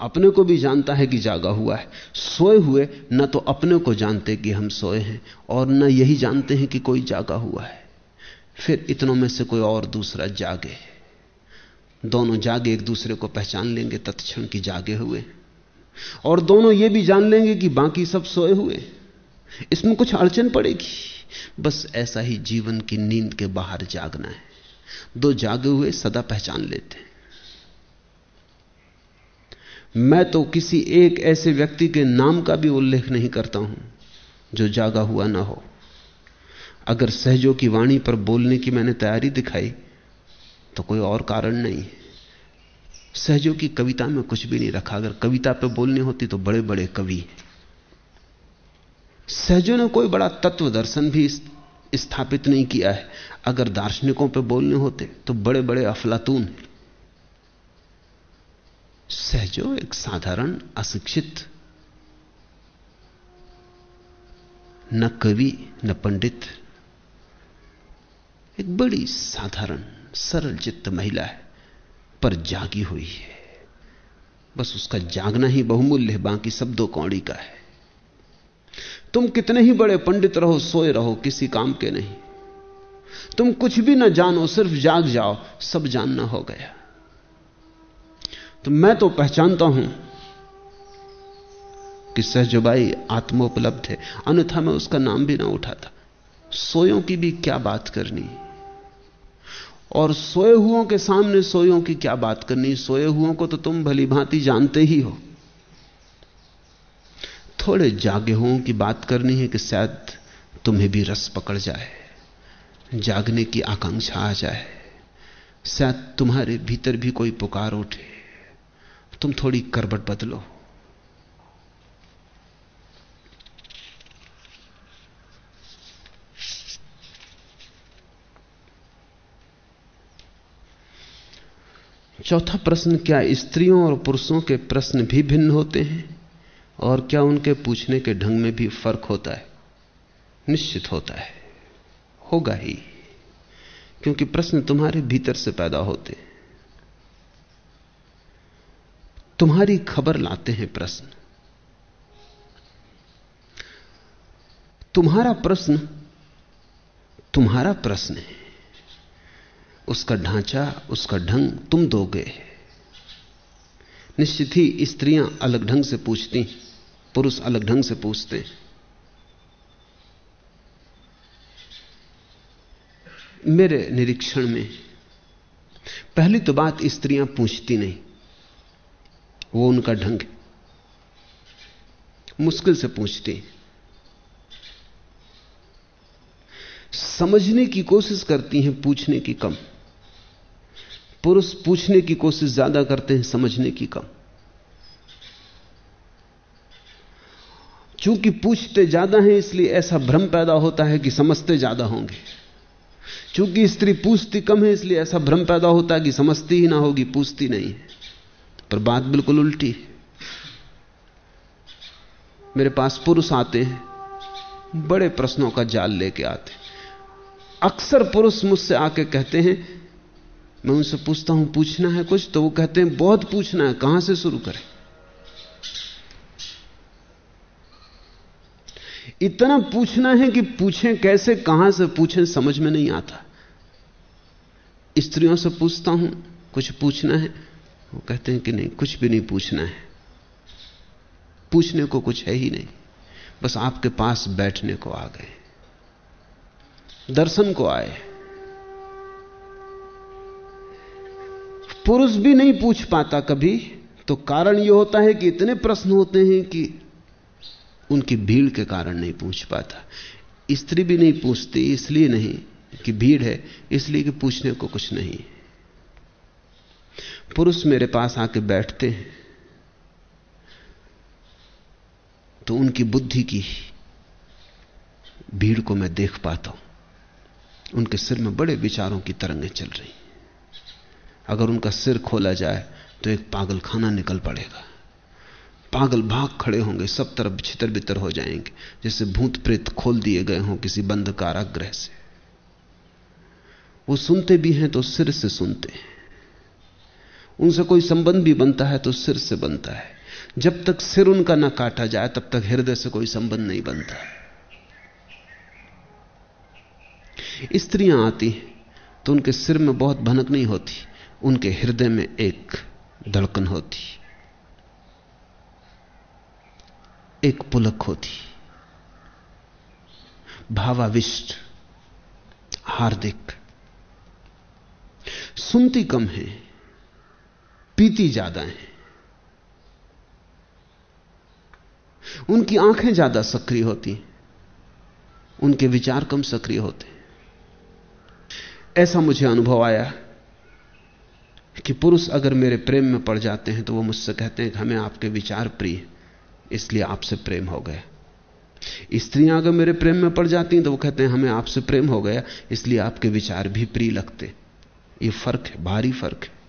अपने को भी जानता है कि जागा हुआ है। सोए हुए न तो अपने को जानते कि हम सोए हैं, और न यही जानते हैं कि कोई जागा हुआ है। फिर इतनों में से कोई और दूसरा जागे दोनों जागे, एक दूसरे को पहचान लेंगे, तत्क्षण की जागे हुए। और दोनों ये भी जान लेंगे कि बाकी सब सोए हुए। इसमें कुछ अड़चन पड़ेगी। बस ऐसा ही जीवन की नींद के बाहर जागना है। दो जागे हुए सदा पहचान लेते हैं। मैं तो किसी एक ऐसे व्यक्ति के नाम का भी उल्लेख नहीं करता हूँ, जो जागा हुआ ना हो। अगर सहजों की वाणी पर बोलने की मैंने तैयारी दिखाई तो कोई और कारण नहीं। सहजों की कविता में कुछ भी नहीं रखा। अगर कविता पे बोलनी होती तो बड़े बड़े कवि। सहजों ने कोई बड़ा तत्व दर्शन भी स्थापित नहीं किया है। अगर दार्शनिकों पे बोलने होते तो बड़े बड़े अफलातून। सहजो एक साधारण अशिक्षित, न कवि, न पंडित, एक बड़ी साधारण सरल चित्त महिला है, पर जागी हुई है। बस उसका जागना ही बहुमूल्य है, बाकी सब दो कौड़ी का है। तुम कितने ही बड़े पंडित रहो, सोए रहो, किसी काम के नहीं। तुम कुछ भी ना जानो, सिर्फ़ जाग जाओ, सब जानना हो गया। तो मैं तो पहचानता हूँ कि सहजबाई आत्मोपलब्ध है। अन्यथा मैं उसका नाम भी ना उठाता। सोयों की भी क्या बात करनी और सोए हुओं के सामने सोयों की क्या बात करनी? सोए हुओं को तो तुम भली भांति जानते ही हो। थोड़े जागे हुओं की बात करनी है कि शायद तुम्हें भी रस पकड़ जाए, जागने की आकांक्षा आ जाए। शायद तुम्हारे भीतर भी कोई पुकार उठे। तुम थोड़ी करबट बदलो। चौथा प्रश्न क्या, स्त्रियों और पुरुषों के प्रश्न भी भिन्न होते हैं? और क्या उनके पूछने के ढंग में भी फ़र्क होता है? निश्चित होता है। होगा ही। क्योंकि प्रश्न तुम्हारे भीतर से पैदा होते हैं। तुम्हारी खबर लाते हैं प्रश्न। तुम्हारा प्रश्न तुम्हारा प्रश्न है। उसका ढांचा, उसका ढंग तुम दोगे निश्चित ही स्त्रियाँ अलग ढंग से पूछती पुरुष अलग ढंग से पूछते हैं। मेरे निरीक्षण में पहली तो बात स्त्रियाँ पूछती नहीं, वो उनका ढंग मुश्किल से पूछती समझने की कोशिश करती हैं, पूछने की कम। पुरुष पूछने की कोशिश ज़्यादा करते हैं, समझने की कम। चूँकि पूछते ज़्यादा हैं, इसलिए ऐसा भ्रम पैदा होता है कि समझते ज़्यादा होंगे। चूँकि स्त्री पूछती कम है, इसलिए ऐसा भ्रम पैदा होता है कि समझती ही ना होगी, पूछती नहीं है। पर बात बिल्कुल उल्टी है। मेरे पास पुरुष आते हैं, बड़े प्रश्नों का जाल लेके आते अक्सर पुरुष मुझसे आके कहते हैं मैं उनसे पूछता हूँ, पूछना है कुछ तो वो कहते हैं, बहुत पूछना है, कहाँ से शुरू करें? इतना पूछना है कि पूछें कैसे, कहाँ से पूछें, समझ में नहीं आता। स्त्रियों से पूछता हूँ, कुछ पूछना है? वो कहते हैं कि नहीं, कुछ भी नहीं पूछना है। पूछने को कुछ है ही नहीं। बस आपके पास बैठने को आ गए। दर्शन को आए। पुरुष भी नहीं पूछ पाता कभी। तो कारण यह होता है कि इतने प्रश्न होते हैं कि उनकी भीड़ के कारण नहीं पूछ पाता। स्त्री भी नहीं पूछती, इसलिए नहीं कि भीड़ है, इसलिए कि पूछने को कुछ नहीं। पुरुष मेरे पास आके बैठते हैं तो उनकी बुद्धि की भीड़ को मैं देख पाता हूँ। उनके सिर में बड़े विचारों की तरंगें चल रही अगर उनका सिर खोला जाए तो एक पागल खाना निकल पड़ेगा। पागल भाग खड़े होंगे, सब तरफ़ छितर बितर हो जाएँगे, जैसे भूत प्रेत खोल दिए गए हों किसी बंद कारागृह से। वो सुनते भी हैं तो सिर से सुनते हैं। उनसे कोई संबंध भी बनता है तो सिर से बनता है। जब तक सिर उनका ना काटा जाए, तब तक हृदय से कोई संबंध नहीं बनता। स्त्रियाँ आती हैं तो उनके सिर में बहुत भनक नहीं होती। उनके हृदय में एक धड़कन होती, एक पुलक होती, भावाविष्ट, हार्दिक, सुनती कम है, पीती ज़्यादा है। उनकी आँखें ज़्यादा सक्रिय होती, उनके विचार कम सक्रिय होते। ऐसा मुझे अनुभव आया। कि पुरुष अगर मेरे प्रेम में पड़ जाते हैं तो वो मुझसे कहते हैं कि हमें आपके विचार प्रिय इसलिए आपसे प्रेम हो गया। स्त्रियाँ अगर मेरे प्रेम में पड़ जाती हैं तो वो कहते हैं, हमें आपसे प्रेम हो गया, इसलिए आपके विचार भी प्रिय लगते ये फ़र्क है, भारी फ़र्क है।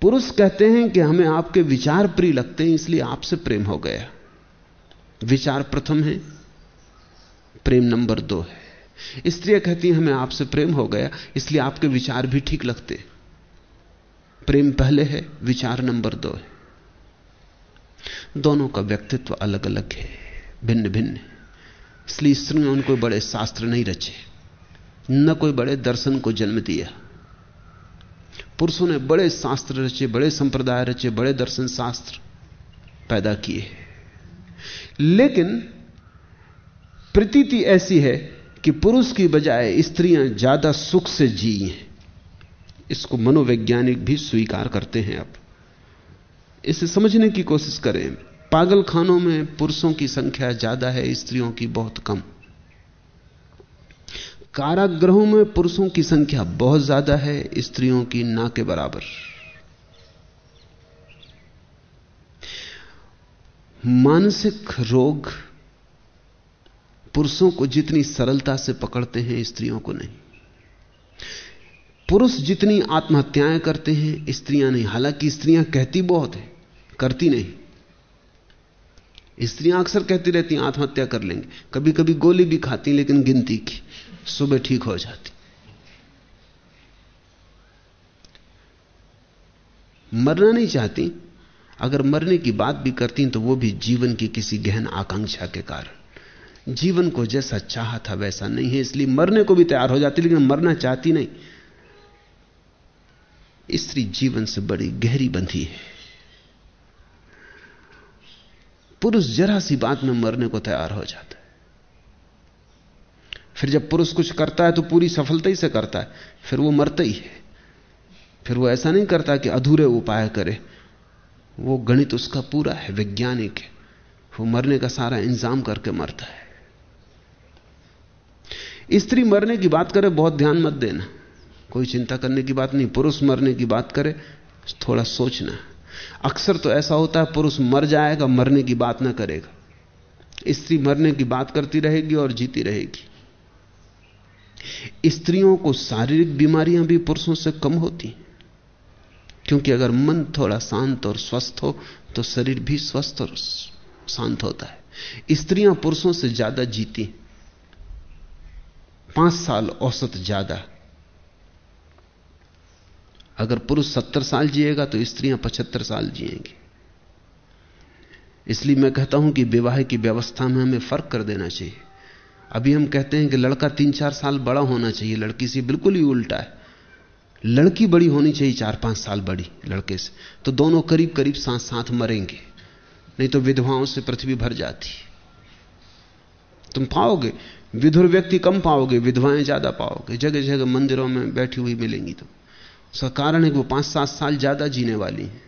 पुरुष कहते हैं कि हमें आपके विचार प्रिय लगते हैं, इसलिए आपसे प्रेम हो गया। विचार प्रथम है, प्रेम नंबर दो है। स्त्रियाँ कहती हैं, हमें आपसे प्रेम हो गया, इसलिए आपके विचार भी ठीक लगते प्रेम पहले है, विचार नंबर दो है। दोनों का व्यक्तित्व अलग अलग है भिन्न भिन्न इसलिए स्त्रियों ने कोई बड़े शास्त्र नहीं रचे, न कोई बड़े दर्शन को जन्म दिया। पुरुषों ने बड़े शास्त्र रचे, बड़े संप्रदाय रचे, बड़े दर्शन शास्त्र पैदा किए लेकिन प्रतीति ऐसी है कि पुरुष की बजाय स्त्रियाँ ज़्यादा सुख से जी हैं। इसको मनोवैज्ञानिक भी स्वीकार करते हैं अब। इसे समझने की कोशिश करें। पागल खानों में पुरुषों की संख्या ज़्यादा है, स्त्रियों की बहुत कम। कारागृहों में पुरुषों की संख्या बहुत ज़्यादा है, स्त्रियों की ना के बराबर। मानसिक रोग पुरुषों को जितनी सरलता से पकड़ते हैं, स्त्रियों को नहीं। पुरुष जितनी आत्महत्याएँ करते हैं, स्त्रियाँ नहीं। हालाँकि स्त्रियाँ कहती बहुत है, करती नहीं। स्त्रियाँ अक्सर कहती रहती आत्महत्या कर लेंगे। कभी कभी गोली भी खाती, लेकिन गिनती की। सुबह ठीक हो जाती। मरना नहीं चाहती। अगर मरने की बात भी करती तो वो भी जीवन की किसी गहन आकांक्षा के कारण। जीवन को जैसा चाहा था, वैसा नहीं है, इसलिए मरने को भी तैयार हो जाती, लेकिन मरना चाहती नहीं। स्त्री जीवन से बड़ी गहरी बंधी है। पुरुष जरा सी बात में मरने को तैयार हो जाता है। फिर जब पुरुष कुछ करता है तो पूरी सफलता ही से करता है। फिर वो मरता ही है। फिर वो ऐसा नहीं करता कि अधूरे उपाय करे। वो गणित उसका पूरा है, वैज्ञानिक है। वो मरने का सारा इंतज़ाम करके मरता है। स्त्री मरने की बात करे, बहुत ध्यान मत देना। कोई चिंता करने की बात नहीं, पुरुष मरने की बात करे, थोड़ा सोचना। अक्सर तो ऐसा होता है, पुरुष मर जाएगा, मरने की बात ना करेगा। स्त्री मरने की बात करती रहेगी और जीती रहेगी। स्त्रियों को शारीरिक बीमारियाँ भी पुरुषों से कम होती क्योंकि अगर मन थोड़ा शांत और स्वस्थ हो तो शरीर भी स्वस्थ और शांत होता है। स्त्रियाँ पुरुषों से ज़्यादा जीती पाँच साल औसत ज़्यादा। अगर पुरुष सत्तर साल जिएगा तो स्त्रियाँ पचहत्तर साल जिएँगी। इसलिए मैं कहता हूँ कि विवाह की व्यवस्था में हमें फ़र्क कर देना चाहिए। अभी हम कहते हैं कि लड़का तीन चार साल बड़ा होना चाहिए, लड़की से बिल्कुल ही उल्टा है। लड़की बड़ी होनी चाहिए, चार पाँच साल बड़ी लड़के से। तो दोनों करीब करीब साथ साथ मरेंगे, नहीं तो विधवाओं से पृथ्वी भर जाती तुम पाओगे? विधुर व्यक्ति कम पाओगे, विधवाएँ ज़्यादा पाओगे। जगह जगह मंदिरों में बैठी हुई मिलेंगी तुम। उसका कारण है कि वो पाँच सात साल ज़्यादा जीने वाली हैं।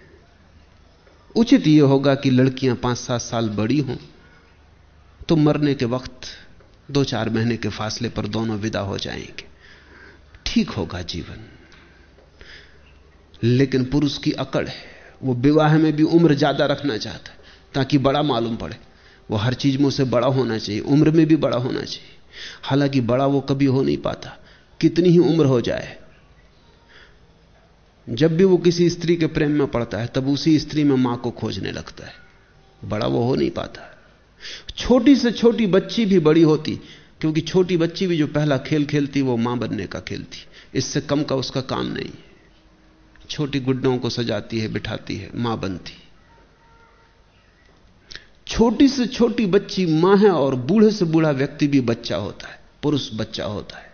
उचित यह होगा कि लड़कियाँ पाँच सात साल बड़ी हों तो मरने के वक्त दो चार महीने के फासले पर दोनों विदा हो जाएँगे। ठीक होगा जीवन। लेकिन पुरुष की अकड़ है। वो विवाह में भी उम्र ज़्यादा रखना चाहता है, ताकि बड़ा मालूम पड़े। वो हर चीज़ में उसे बड़ा होना चाहिए, उम्र में भी बड़ा होना चाहिए। हालाँकि बड़ा वो कभी हो नहीं पाता, कितनी ही उम्र हो जाए जब भी वो किसी स्त्री के प्रेम में पड़ता है, तब उसी स्त्री में माँ को खोजने लगता है। बड़ा वो हो नहीं पाता। छोटी से छोटी बच्ची भी बड़ी होती, क्योंकि छोटी बच्ची भी जो पहला खेल खेलती, वो माँ बनने का खेलती इससे कम का उसका काम नहीं छोटी गुड्डों को सजाती है, बिठाती है, माँ बनती। छोटी से छोटी बच्ची माँ है और बूढ़े से बूढ़ा व्यक्ति भी बच्चा होता है, पुरुष बच्चा होता है।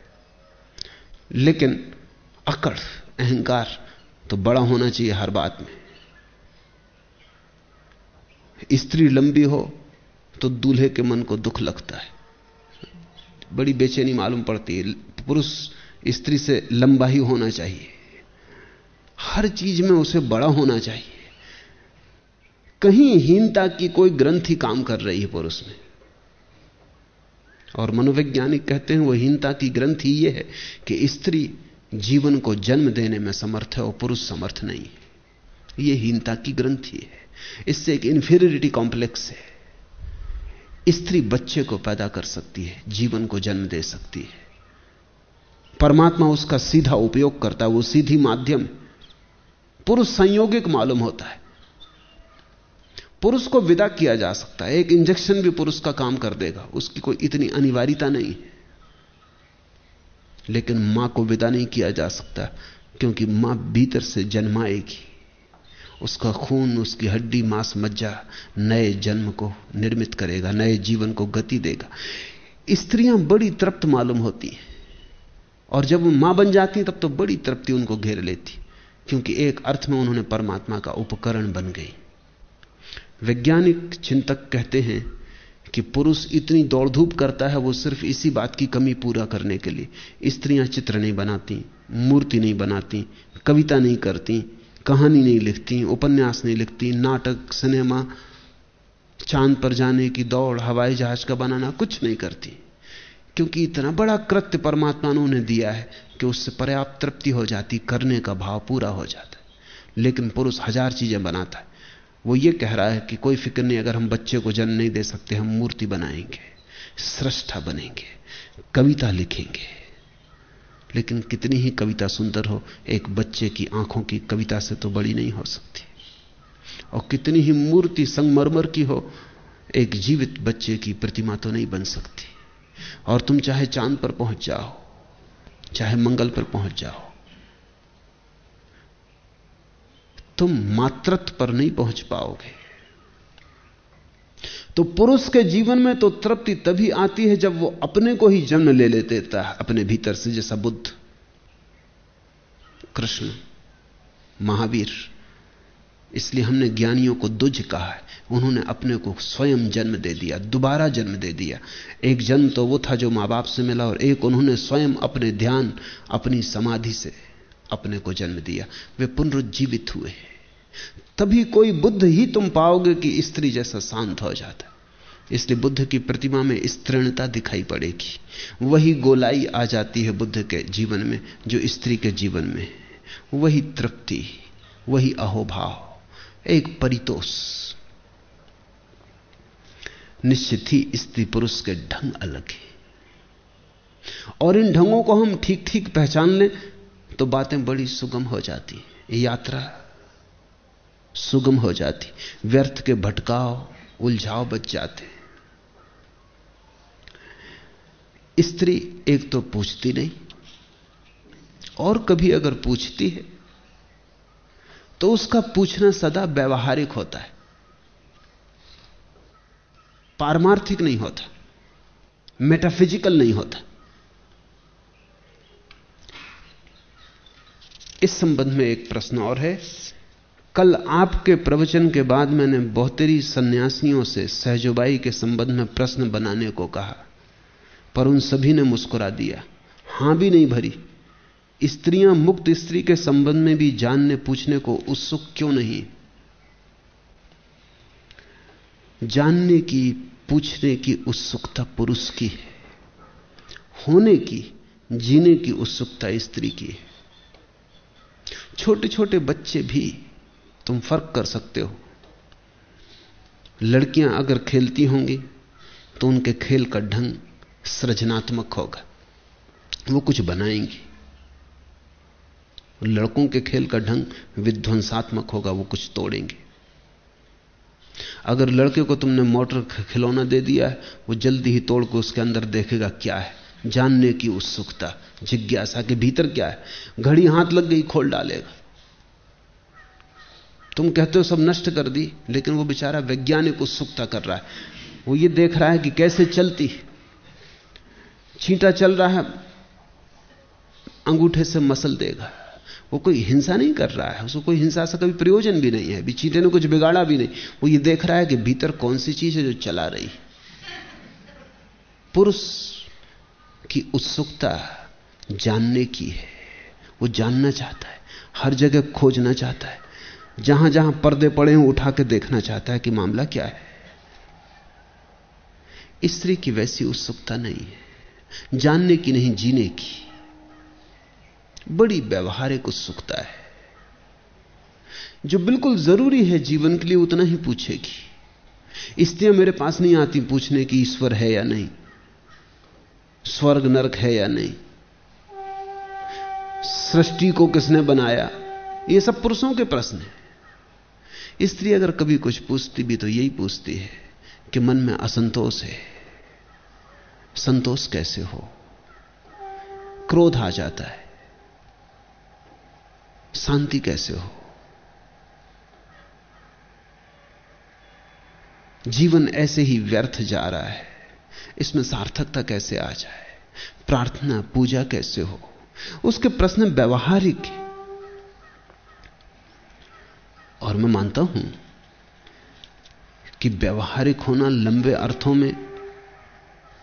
लेकिन अकड़, अहंकार तो बड़ा होना चाहिए हर बात में। स्त्री लंबी हो तो दूल्हे के मन को दुख लगता है। बड़ी बेचैनी मालूम पड़ती है, पुरुष स्त्री से लंबा ही होना चाहिए। हर चीज़ में उसे बड़ा होना चाहिए। कहीं हीनता की कोई ग्रंथि काम कर रही है पुरुष में। और मनोवैज्ञानिक कहते हैं, वो हीनता की ग्रंथि यह है कि स्त्री जीवन को जन्म देने में समर्थ है और पुरुष समर्थ नहीं। है यह हीनता की ग्रंथि है। इससे एक इंफीरियरिटी कॉम्प्लेक्स है। स्त्री बच्चे को पैदा कर सकती है, जीवन को जन्म दे सकती है। परमात्मा उसका सीधा उपयोग करता है, वो सीधी माध्यम। पुरुष संयोगिक मालूम होता है। पुरुष को विदा किया जा सकता है। एक इंजेक्शन भी पुरुष का काम कर देगा। उसकी कोई इतनी अनिवार्यता नहीं है। लेकिन माँ को विदा नहीं किया जा सकता, क्योंकि माँ भीतर से जन्माएगी। उसका खून, उसकी हड्डी, मांस मज्जा नए जन्म को निर्मित करेगा, नए जीवन को गति देगा। स्त्रियाँ बड़ी तृप्त मालूम होती हैं, और जब वो माँ बन जाती तब तो बड़ी तृप्ति उनको घेर लेती, क्योंकि एक अर्थ में उन्होंने परमात्मा का उपकरण बन गई। वैज्ञानिक चिंतक कहते हैं कि पुरुष इतनी दौड़ धूप करता है वो सिर्फ़ इसी बात की कमी पूरा करने के लिए। स्त्रियाँ चित्र नहीं बनाती, मूर्ति नहीं बनाती, कविता नहीं करती, कहानी नहीं लिखती, उपन्यास नहीं लिखती, नाटक, सिनेमा, चाँद पर जाने की दौड़, हवाई जहाज़ का बनाना कुछ नहीं करती। क्योंकि इतना बड़ा कृत्य परमात्मा ने उन्हें दिया है कि उससे पर्याप्त तृप्ति हो जाती, करने का भाव पूरा हो जाता है। लेकिन पुरुष हज़ार चीज़ें बनाता है। वो ये कह रहा है कि कोई फ़िक्र नहीं, अगर हम बच्चे को जन्म नहीं दे सकते, हम मूर्ति बनाएँगे, सृष्टा बनेंगे, कविता लिखेंगे। लेकिन कितनी ही कविता सुंदर हो, एक बच्चे की आँखों की कविता से तो बड़ी नहीं हो सकती। और कितनी ही मूर्ति संगमरमर की हो, एक जीवित बच्चे की प्रतिमा तो नहीं बन सकती। और तुम चाहे चाँद पर पहुँच जाओ, चाहे मंगल पर पहुँच जाओ तुम मातृत्व पर नहीं पहुँच पाओगे। तो पुरुष के जीवन में तो तृप्ति तभी आती है जब वो अपने को ही जन्म ले ले देता है, अपने भीतर से, जैसा बुद्ध, कृष्ण, महावीर। इसलिए हमने ज्ञानियों को दुज कहा है। उन्होंने अपने को स्वयं जन्म दे दिया, दोबारा जन्म दे दिया। एक जन्म तो वो था जो माँ बाप से मिला और एक उन्होंने स्वयं अपने ध्यान, अपनी समाधि से अपने को जन्म दिया। वे पुनरुज्जीवित हुए तभी कोई बुद्ध ही तुम पाओगे कि स्त्री जैसा शांत हो जाता इसलिए बुद्ध की प्रतिमा में स्त्रीणता दिखाई पड़ेगी। वही गोलाई आ जाती है बुद्ध के जीवन में, जो स्त्री के जीवन में वही तृप्ति, वही अहोभाव, एक परितोष। निश्चित ही स्त्री पुरुष के ढंग अलग है। और इन ढंगों को हम ठीक ठीक पहचान लें तो बातें बड़ी सुगम हो जाती यात्रा सुगम हो जाती व्यर्थ के भटकाव, उलझाव बच जाते स्त्री एक तो पूछती नहीं, और कभी अगर पूछती है तो उसका पूछना सदा व्यवहारिक होता है। पारमार्थिक नहीं होता, मेटाफिजिकल नहीं होता। इस संबंध में एक प्रश्न और है। कल आपके प्रवचन के बाद मैंने बहुतेरी सन्यासियों से सहजोबाई के संबंध में प्रश्न बनाने को कहा, पर उन सभी ने मुस्कुरा दिया। हाँ भी नहीं भरी। स्त्रियाँ मुक्त स्त्री के संबंध में भी जानने पूछने को उत्सुक क्यों नहीं? जानने की, पूछने की उत्सुकता पुरुष की है। होने की, जीने की उत्सुकता स्त्री की है। छोटे छोटे बच्चे भी तुम फ़र्क कर सकते हो। लड़कियाँ अगर खेलती होंगी तो उनके खेल का ढंग सृजनात्मक होगा। वो कुछ बनाएँगी। लड़कों के खेल का ढंग विध्वंसात्मक होगा, वो कुछ तोड़ेंगे। अगर लड़के को तुमने मोटर खिलौना दे दिया है, वो जल्दी ही तोड़ को उसके अंदर देखेगा क्या है। जानने की उत्सुकता, जिज्ञासा के भीतर क्या है? घड़ी हाथ लग गई, खोल डालेगा। तुम कहते हो सब नष्ट कर दी, लेकिन वो बेचारा वैज्ञानिक उत्सुकता कर रहा है। वो ये देख रहा है कि कैसे चलती। छींटा चल रहा है, अंगूठे से मसल देगा। वो कोई हिंसा नहीं कर रहा है, उसको कोई हिंसा से कभी प्रयोजन भी नहीं है, अभी चीटे ने कुछ बिगाड़ा भी नहीं। वो ये देख रहा है कि भीतर कौन सी चीज़ है जो चला रही। पुरुष की उत्सुकता जानने की है। वो जानना चाहता है। हर जगह खोजना चाहता है। जहाँ जहाँ पर्दे पड़े हैं उठा के देखना चाहता है कि मामला क्या है। स्त्री की वैसी उत्सुकता नहीं है। जानने की नहीं, जीने की। बड़ी व्यवहारिक उत्सुकता है। जो बिल्कुल ज़रूरी है जीवन के लिए, उतना ही पूछेगी। स्त्रियाँ मेरे पास नहीं आती पूछने की ईश्वर है या नहीं। स्वर्ग नरक है या नहीं? सृष्टि को किसने बनाया? ये सब पुरुषों के प्रश्न है। स्त्री अगर कभी कुछ पूछती भी तो यही पूछती है कि मन में असंतोष है। संतोष कैसे हो? क्रोध आ जाता है। शांति कैसे हो? जीवन ऐसे ही व्यर्थ जा रहा है। इसमें सार्थकता कैसे आ जाए? प्रार्थना, पूजा कैसे हो? उसके प्रश्न व्यवहारिक और मैं मानता हूँ कि व्यवहारिक होना लंबे अर्थों में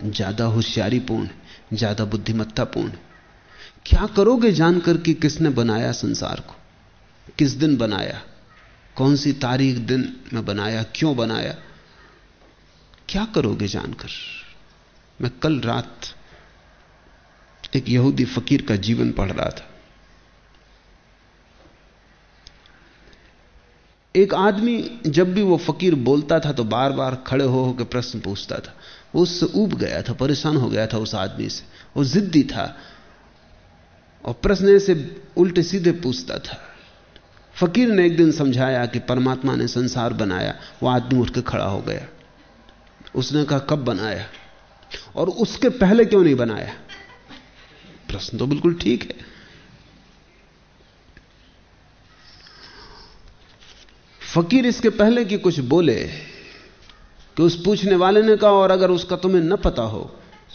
ज़्यादा होशियारीपूर्ण ज़्यादा बुद्धिमत्तापूर्ण क्या करोगे जानकर कि किसने बनाया संसार को? किस दिन बनाया? कौन सी तारीख दिन में बनाया? क्यों बनाया? क्या करोगे जानकर? मैं कल रात एक यहूदी फकीर का जीवन पढ़ रहा था। एक आदमी जब भी वो फकीर बोलता था तो बार बार खड़े हो होकर प्रश्न पूछता था। वो उससे उब गया था, परेशान हो गया था उस आदमी से। वो जिद्दी था और प्रश्न से उल्टे सीधे पूछता था। फकीर ने एक दिन समझाया कि परमात्मा ने संसार बनाया, वो आदमी उठ के खड़ा हो गया। उसने कहा, कब बनाया? और उसके पहले क्यों नहीं बनाया? प्रश्न तो बिल्कुल ठीक है। फकीर इसके पहले कि कुछ बोले कि उस पूछने वाले ने कहा, और अगर उसका तुम्हें न पता हो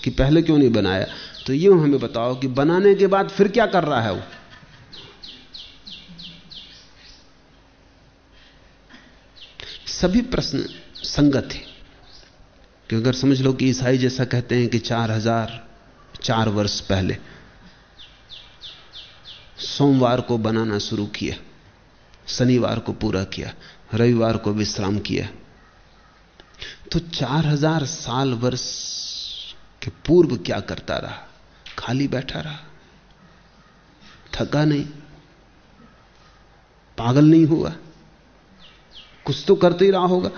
कि पहले क्यों नहीं बनाया तो यूँ हमें बताओ कि बनाने के बाद फिर क्या कर रहा है वो? सभी प्रश्न संगत है कि अगर समझ लो कि ईसाई जैसा कहते हैं कि चार हज़ार, चार वर्ष पहले सोमवार को बनाना शुरू किया, शनिवार को पूरा किया, रविवार को विश्राम किया तो चार हज़ार साल वर्ष के पूर्व क्या करता रहा? खाली बैठा रहा। थका नहीं। पागल नहीं हुआ। कुछ तो करते ही रहा होगा।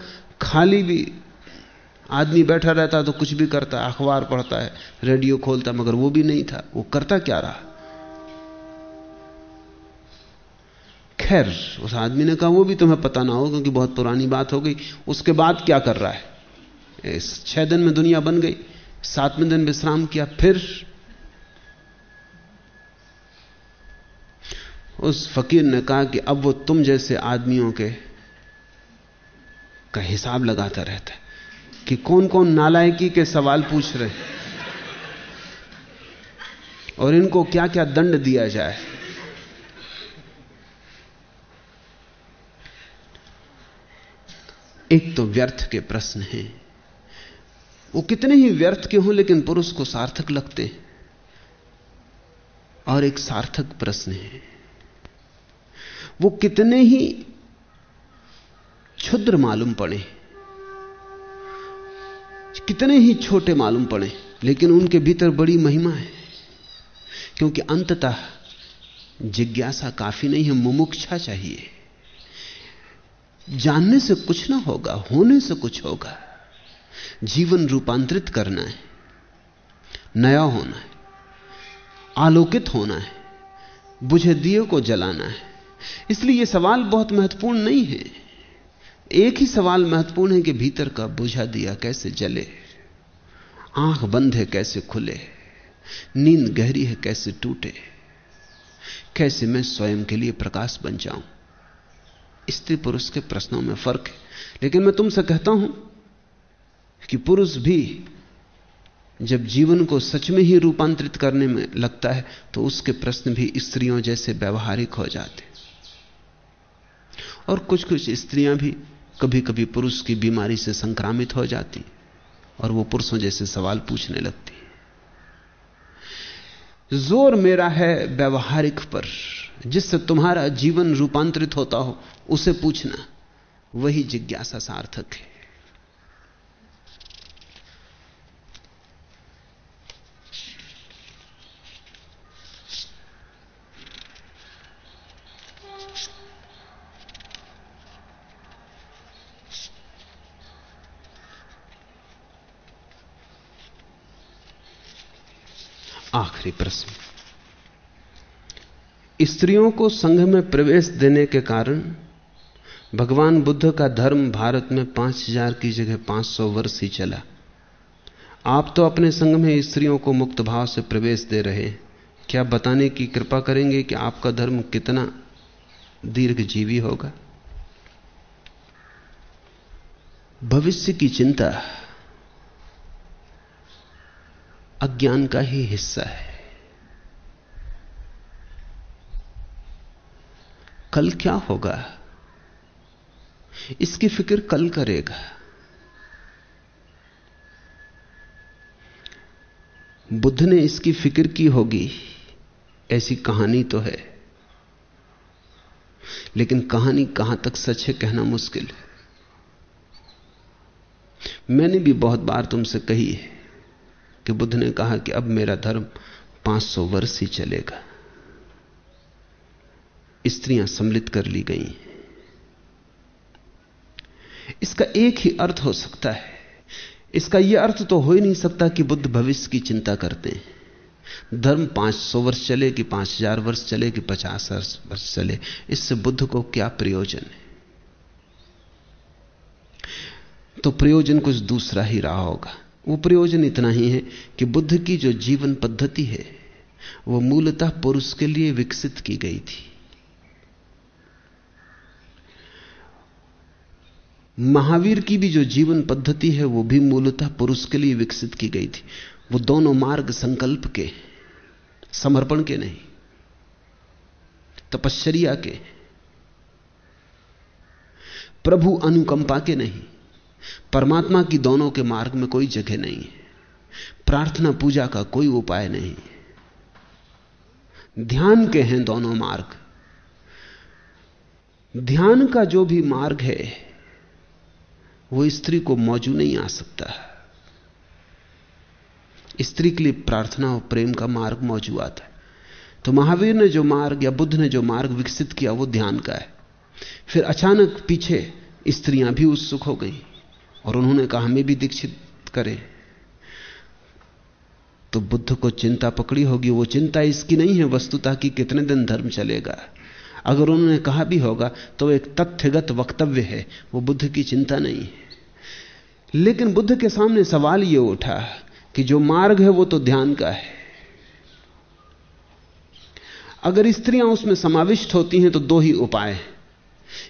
खाली भी आदमी बैठा रहता तो कुछ भी करता, अखबार पढ़ता है, रेडियो खोलता, मगर वो भी नहीं था। वो करता क्या रहा? खैर, उस आदमी ने कहा, वो भी तुम्हें पता ना हो क्योंकि बहुत पुरानी बात हो गई। उसके बाद क्या कर रहा है? इस छह दिन में दुनिया बन गई, सातवें दिन विश्राम किया, फिर उस फकीर ने कहा कि अब वो तुम जैसे आदमियों के का हिसाब लगाता रहता है। कि कौन कौन नालायकी के सवाल पूछ रहे और इनको क्या क्या दंड दिया जाए? एक तो व्यर्थ के प्रश्न हैं। वो कितने ही व्यर्थ के हों, लेकिन पुरुष को सार्थक लगते हैं। और एक सार्थक प्रश्न है। वो कितने ही क्षुद्र मालूम पड़े। कितने ही छोटे मालूम पड़े, लेकिन उनके भीतर बड़ी महिमा है। क्योंकि अंततः जिज्ञासा काफ़ी नहीं है, मुमुक्षा चाहिए। जानने से कुछ ना होगा, होने से कुछ होगा। जीवन रूपांतरित करना है, नया होना है, आलोकित होना है, बुझे दिए को जलाना है। इसलिए यह सवाल बहुत महत्वपूर्ण नहीं है। एक ही सवाल महत्वपूर्ण है कि भीतर का बुझा दिया कैसे जले? आँख बंद है कैसे खुले? नींद गहरी है कैसे टूटे? कैसे मैं स्वयं के लिए प्रकाश बन जाऊँ? स्त्री पुरुष के प्रश्नों में फ़र्क है। लेकिन मैं तुमसे कहता हूँ कि पुरुष भी जब जीवन को सच में ही रूपांतरित करने में लगता है तो उसके प्रश्न भी स्त्रियों जैसे व्यवहारिक हो जाते और कुछ कुछ स्त्रियाँ भी कभी कभी पुरुष की बीमारी से संक्रामित हो जाती और वो पुरुषों जैसे सवाल पूछने लगती ज़ोर मेरा है व्यवहारिक पर, जिससे तुम्हारा जीवन रूपांतरित होता हो, उसे पूछना, वही जिज्ञासा सार्थक है आखिरी प्रश्न स्त्रियों को संघ में प्रवेश देने के कारण भगवान बुद्ध का धर्म भारत में पाँच हज़ार की जगह पाँच सौ वर्ष ही चला। आप तो अपने संघ में स्त्रियों को मुक्त भाव से प्रवेश दे रहे हैं। क्या बताने की कृपा करेंगे कि आपका धर्म कितना दीर्घ जीवी होगा? भविष्य की चिंता अज्ञान का ही हिस्सा है। कल क्या होगा? इसकी फ़िक्र कल करेगा। बुद्ध ने इसकी फ़िक्र की होगी। ऐसी कहानी तो है। लेकिन कहानी कहाँ तक सच है कहना मुश्किल है। मैंने भी बहुत बार तुमसे कही है कि बुद्ध ने कहा कि अब मेरा धर्म 500 वर्ष ही चलेगा। स्त्रियाँ सम्मिलित कर ली गई हैं। इसका एक ही अर्थ हो सकता है। इसका यह अर्थ तो हो ही नहीं सकता कि बुद्ध भविष्य की चिंता करते हैं। धर्म 500 वर्ष चले कि 5000 वर्ष चले कि 50 वर्ष चले, इससे बुद्ध को क्या प्रयोजन है? तो प्रयोजन कुछ दूसरा ही रहा होगा। वो प्रयोजन इतना ही है कि बुद्ध की जो जीवन पद्धति है, वो मूलतः पुरुष के लिए विकसित की गई थी। महावीर की भी जो जीवन पद्धति है, वो भी मूलतः पुरुष के लिए विकसित की गई थी। वो दोनों मार्ग संकल्प के समर्पण के नहीं, तपश्चर्या के प्रभु अनुकंपा के नहीं, परमात्मा की दोनों के मार्ग में कोई जगह नहीं है। प्रार्थना पूजा का कोई उपाय नहीं ध्यान के हैं दोनों मार्ग। ध्यान का जो भी मार्ग है वो स्त्री को मौजू नहीं आ सकता। स्त्री के लिए प्रार्थना और प्रेम का मार्ग मौजू आता है। तो महावीर ने जो मार्ग या बुद्ध ने जो मार्ग विकसित किया, वो ध्यान का है। फिर अचानक पीछे स्त्रियाँ भी उत्सुक हो गई और उन्होंने कहा, हमें भी दीक्षित करें। तो बुद्ध को चिंता पकड़ी होगी। वो चिंता इसकी नहीं है, वस्तुता की कितने दिन धर्म चलेगा। अगर उन्होंने कहा भी होगा तो एक तथ्यगत वक्तव्य है। वो बुद्ध की चिंता नहीं है। लेकिन बुद्ध के सामने सवाल यह उठा कि जो मार्ग है, वो तो ध्यान का है। अगर स्त्रियाँ उसमें समाविष्ट होती हैं तो दो ही उपाय हैं।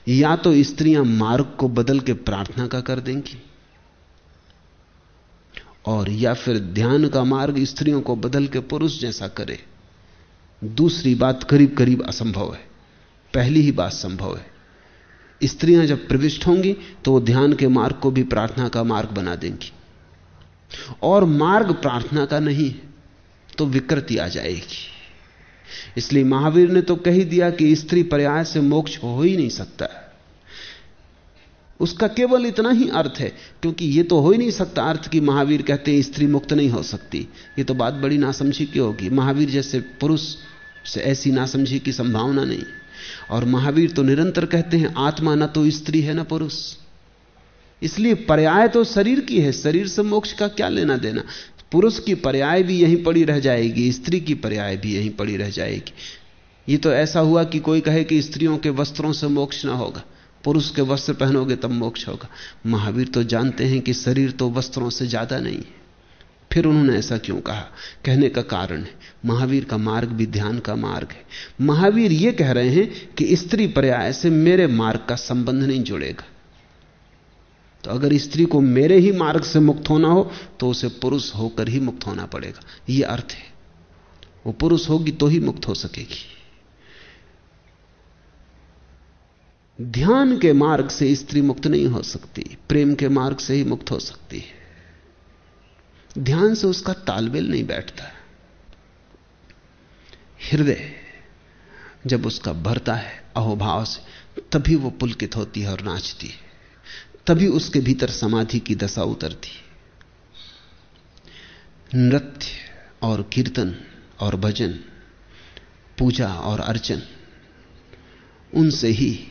या तो स्त्रियाँ मार्ग को बदल के प्रार्थना का कर देंगी, और या फिर ध्यान का मार्ग स्त्रियों को बदल के पुरुष जैसा करे। दूसरी बात करीब करीब असंभव है। पहली ही बात संभव है। स्त्रियाँ जब प्रविष्ट होंगी तो वो ध्यान के मार्ग को भी प्रार्थना का मार्ग बना देंगी। और मार्ग प्रार्थना का नहीं तो विकृति आ जाएगी। इसलिए महावीर ने तो कही दिया कि स्त्री पर्याय से मोक्ष हो ही नहीं सकता। उसका केवल इतना ही अर्थ है, क्योंकि यह तो हो ही नहीं सकता अर्थ कि महावीर कहते हैं, स्त्री मुक्त नहीं हो सकती। यह तो बात बड़ी नासमझी की होगी। महावीर जैसे पुरुष से ऐसी नासमझी की संभावना नहीं। और महावीर तो निरंतर कहते हैं, आत्मा ना तो स्त्री है, ना पुरुष। इसलिए पर्याय तो शरीर की है, शरीर से मोक्ष का क्या लेना देना? पुरुष की पर्याय भी यहीं पड़ी रह जाएगी, स्त्री की पर्याय भी यहीं पड़ी रह जाएगी। ये तो ऐसा हुआ कि कोई कहे कि स्त्रियों के वस्त्रों से मोक्ष ना होगा, पुरुष के वस्त्र पहनोगे तब मोक्ष होगा। महावीर तो जानते हैं कि शरीर तो वस्त्रों से ज़्यादा नहीं है। फिर उन्होंने ऐसा क्यों कहा? कहने का कारण है। महावीर का मार्ग भी ध्यान का मार्ग है। महावीर यह कह रहे हैं कि स्त्री पर्याय से मेरे मार्ग का संबंध नहीं जुड़ेगा। तो अगर स्त्री को मेरे ही मार्ग से मुक्त होना हो तो उसे पुरुष होकर ही मुक्त होना पड़ेगा। यह अर्थ है। वो पुरुष होगी तो ही मुक्त हो सकेगी। ध्यान के मार्ग से स्त्री मुक्त नहीं हो सकती, प्रेम के मार्ग से ही मुक्त हो सकती है। ध्यान से उसका तालमेल नहीं बैठता हृदय जब उसका भरता है अहोभाव से, तभी वो पुलकित होती है और नाचती है। तभी उसके भीतर समाधि की दशा उतरती है। नृत्य और कीर्तन और भजन, पूजा और अर्चन, उनसे ही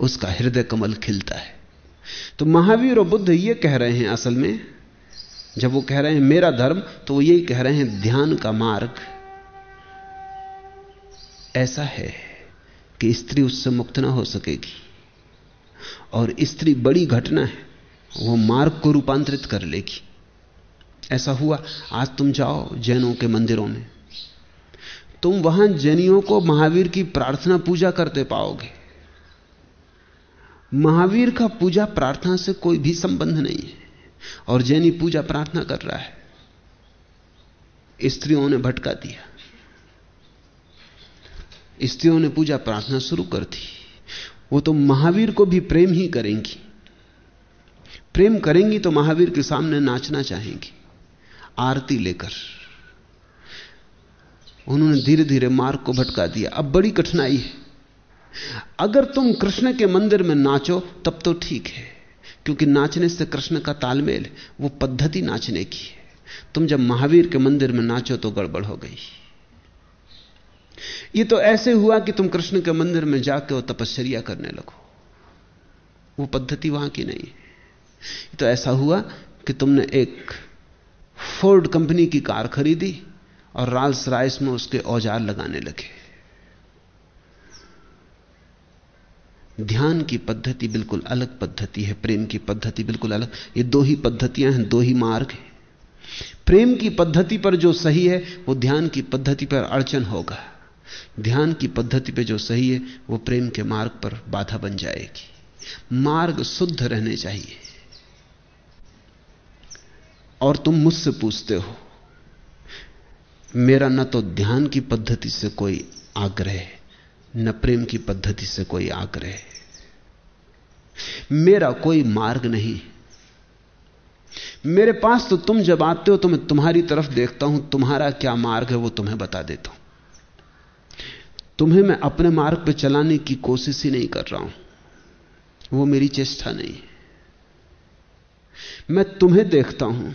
उसका हृदय कमल खिलता है। तो महावीर और बुद्ध ये कह रहे हैं असल में जब वो कह रहे हैं, मेरा धर्म तो वो यही कह रहे हैं, ध्यान का मार्ग। ऐसा है कि स्त्री उससे मुक्त ना हो सकेगी। और स्त्री बड़ी घटना है, वो मार्ग को रूपांतरित कर लेगी। ऐसा हुआ, आज तुम जाओ जैनों के मंदिरों में। तुम वहाँ जैनियों को महावीर की प्रार्थना पूजा करते पाओगे। महावीर का पूजा, प्रार्थना से कोई भी संबंध नहीं है। और जैनी पूजा प्रार्थना कर रहा है। स्त्रियों ने भटका दिया। स्त्रियों ने पूजा प्रार्थना शुरू कर दी। वो तो महावीर को भी प्रेम ही करेंगी। प्रेम करेंगी तो महावीर के सामने नाचना चाहेंगी। आरती लेकर। उन्होंने धीरे धीरे मार्ग को भटका दिया। अब बड़ी कठिनाई है। अगर तुम कृष्ण के मंदिर में नाचो, तब तो ठीक है। क्योंकि नाचने से कृष्ण का तालमेल, वो पद्धति नाचने की है। तुम जब महावीर के मंदिर में नाचो तो गड़बड़ हो गई। ये तो ऐसे हुआ कि तुम कृष्ण के मंदिर में जाके वो तपश्चर्या करने लगो। वो पद्धति वहाँ की नहीं है। तो ऐसा हुआ कि तुमने एक फोर्ड कंपनी की कार खरीदी और राल्स राइस में उसके औज़ार लगाने लगे। ध्यान की पद्धति बिल्कुल अलग पद्धति है, प्रेम की पद्धति बिल्कुल अलग। ये दो ही पद्धतियाँ हैं, दो ही मार्ग हैं। प्रेम की पद्धति पर जो सही है, वो ध्यान की पद्धति पर अड़चन होगा। ध्यान की पद्धति पर जो सही है, वो प्रेम के मार्ग पर बाधा बन जाएगी। मार्ग शुद्ध रहने चाहिए। और तुम मुझसे पूछते हो, मेरा न तो ध्यान की पद्धति से कोई आग्रह न प्रेम की पद्धति से कोई आग्रह मेरा कोई मार्ग नहीं। मेरे पास तो तुम जब आते हो तो मैं तुम्हारी तरफ़ देखता हूँ, तुम्हारा क्या मार्ग है वो तुम्हें बता देता हूँ। तुम्हें मैं अपने मार्ग पर चलाने की कोशिश ही नहीं कर रहा हूँ। वो मेरी चेष्टा नहीं मैं तुम्हें देखता हूँ।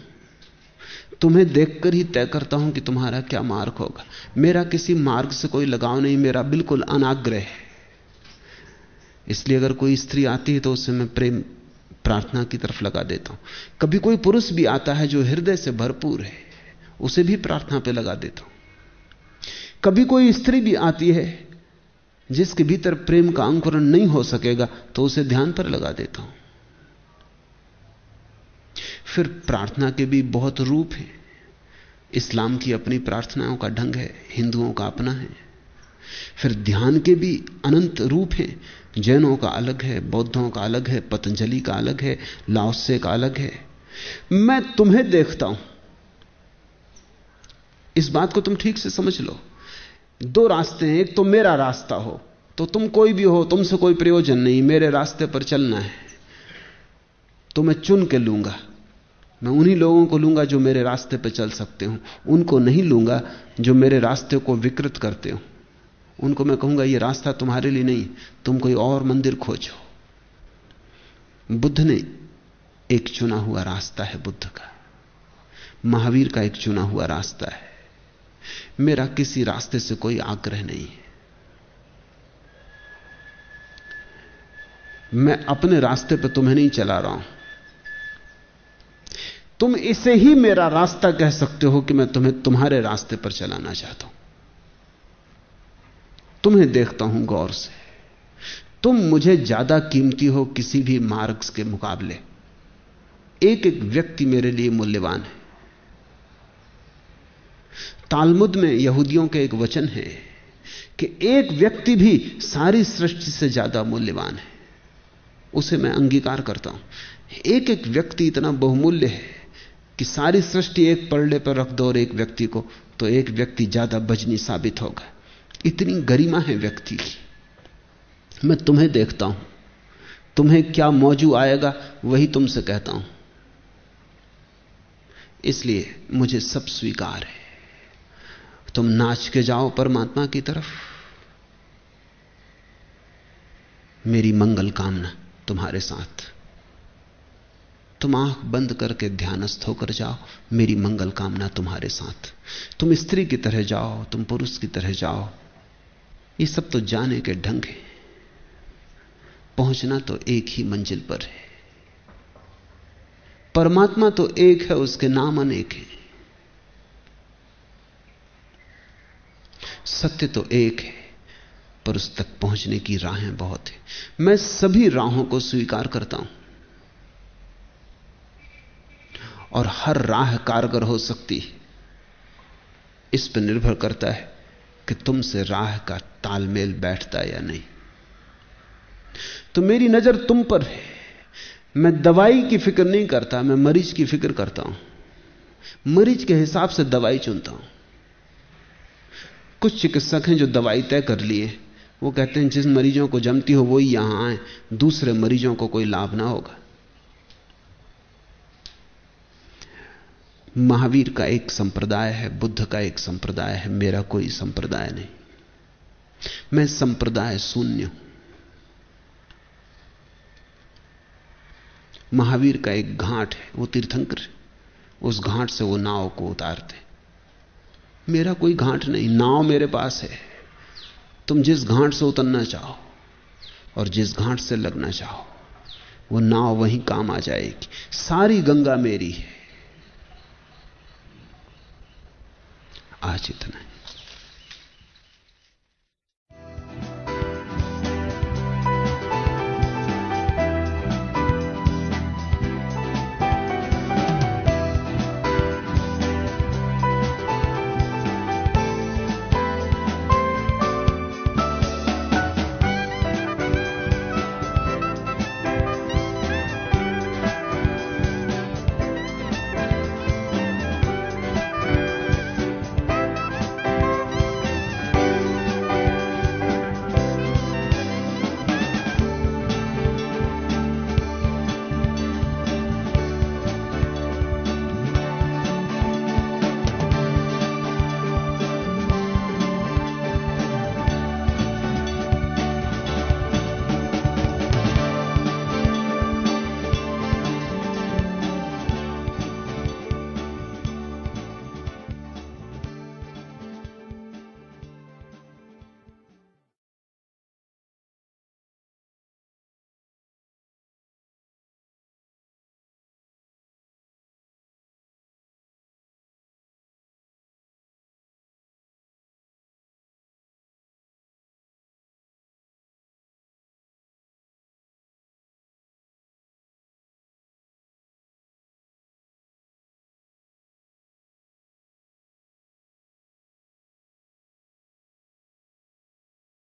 तुम्हें देखकर ही तय करता हूँ कि तुम्हारा क्या मार्ग होगा। मेरा किसी मार्ग से कोई लगाव नहीं, मेरा बिल्कुल अनाग्रह है। इसलिए अगर कोई स्त्री आती है तो उसे मैं प्रेम प्रार्थना की तरफ़ लगा देता हूँ। कभी कोई पुरुष भी आता है जो हृदय से भरपूर है, उसे भी प्रार्थना पे लगा देता हूँ। कभी कोई स्त्री भी आती है जिसके भीतर प्रेम का अंकुरण नहीं हो सकेगा तो उसे ध्यान पर लगा देता हूँ। फिर प्रार्थना के भी बहुत रूप हैं। इस्लाम की अपनी प्रार्थनाओं का ढंग है, हिंदुओं का अपना है। फिर ध्यान के भी अनंत रूप हैं। जैनों का अलग है, बौद्धों का अलग है, पतंजलि का अलग है, लाओसे का अलग है। मैं तुम्हें देखता हूँ। इस बात को तुम ठीक से समझ लो। दो रास्ते हैं, एक तो मेरा रास्ता हो तो तुम कोई भी हो, तुमसे कोई प्रयोजन नहीं, मेरे रास्ते पर चलना है। तो मैं चुन के लूँगा। मैं उन्हीं लोगों को लूँगा जो मेरे रास्ते पर चल सकते हो। उनको नहीं लूँगा जो मेरे रास्ते को विकृत करते हो। उनको मैं कहूँगा यह रास्ता तुम्हारे लिए नहीं, तुम कोई और मंदिर खोजो। बुद्ध ने एक चुना हुआ रास्ता है बुद्ध का। महावीर का एक चुना हुआ रास्ता है। मेरा किसी रास्ते से कोई आग्रह नहीं है। मैं अपने रास्ते पर तुम्हें नहीं चला रहा हूँ। तुम इसे ही मेरा रास्ता कह सकते हो कि मैं तुम्हें तुम्हारे रास्ते पर चलाना चाहता हूँ। तुम्हें देखता हूँ गौर से। तुम मुझे ज़्यादा कीमती हो किसी भी मार्ग के मुकाबले। एक एक व्यक्ति मेरे लिए मूल्यवान है। तालमुद में यहूदियों के एक वचन है कि एक व्यक्ति भी सारी सृष्टि से ज़्यादा मूल्यवान है। उसे मैं अंगीकार करता हूँ। एक एक व्यक्ति इतना बहुमूल्य है। कि सारी सृष्टि एक पलड़े पर रख दो और एक व्यक्ति को तो एक व्यक्ति ज़्यादा बजनी साबित होगा। इतनी गरिमा है व्यक्ति की। मैं तुम्हें देखता हूँ। तुम्हें क्या मौजू आएगा, वही तुमसे कहता हूँ। इसलिए मुझे सब स्वीकार है। तुम नाच के जाओ परमात्मा की तरफ़। मेरी मंगल कामना तुम्हारे साथ। तुम आँख बंद करके ध्यानस्थ होकर जाओ। मेरी मंगल कामना तुम्हारे साथ। तुम स्त्री की तरह जाओ, तुम पुरुष की तरह जाओ। ये सब तो जाने के ढंग है। पहुँचना तो एक ही मंजिल पर है। परमात्मा तो एक है, उसके नाम अनेक हैं। सत्य तो एक है, पर उस तक पहुँचने की राहें बहुत हैं। मैं सभी राहों को स्वीकार करता हूँ। और हर राह कारगर हो सकती है। इस पर निर्भर करता है कि तुमसे राह का तालमेल बैठता या नहीं। तो मेरी नज़र तुम पर है। मैं दवाई की फ़िक्र नहीं करता, मैं मरीज़ की फ़िक्र करता हूँ। मरीज़ के हिसाब से दवाई चुनता हूँ। कुछ चिकित्सक हैं जो दवाई तय कर लिए। वो कहते हैं, जिस मरीजों को जमती हो वही यहाँ आए। दूसरे मरीजों को कोई लाभ ना होगा। महावीर का एक संप्रदाय है, बुद्ध का एक संप्रदाय है, मेरा कोई संप्रदाय नहीं। मैं संप्रदाय शून्य हूँ। महावीर का एक घाट है, वो तीर्थंकर उस घाट से वो नाव को उतारते मेरा कोई घाट नहीं, नाव मेरे पास है। तुम जिस घाट से उतरना चाहो और जिस घाट से लगना चाहो, वो नाव वहीं काम आ जाएगी। सारी गंगा मेरी है। आज इतना है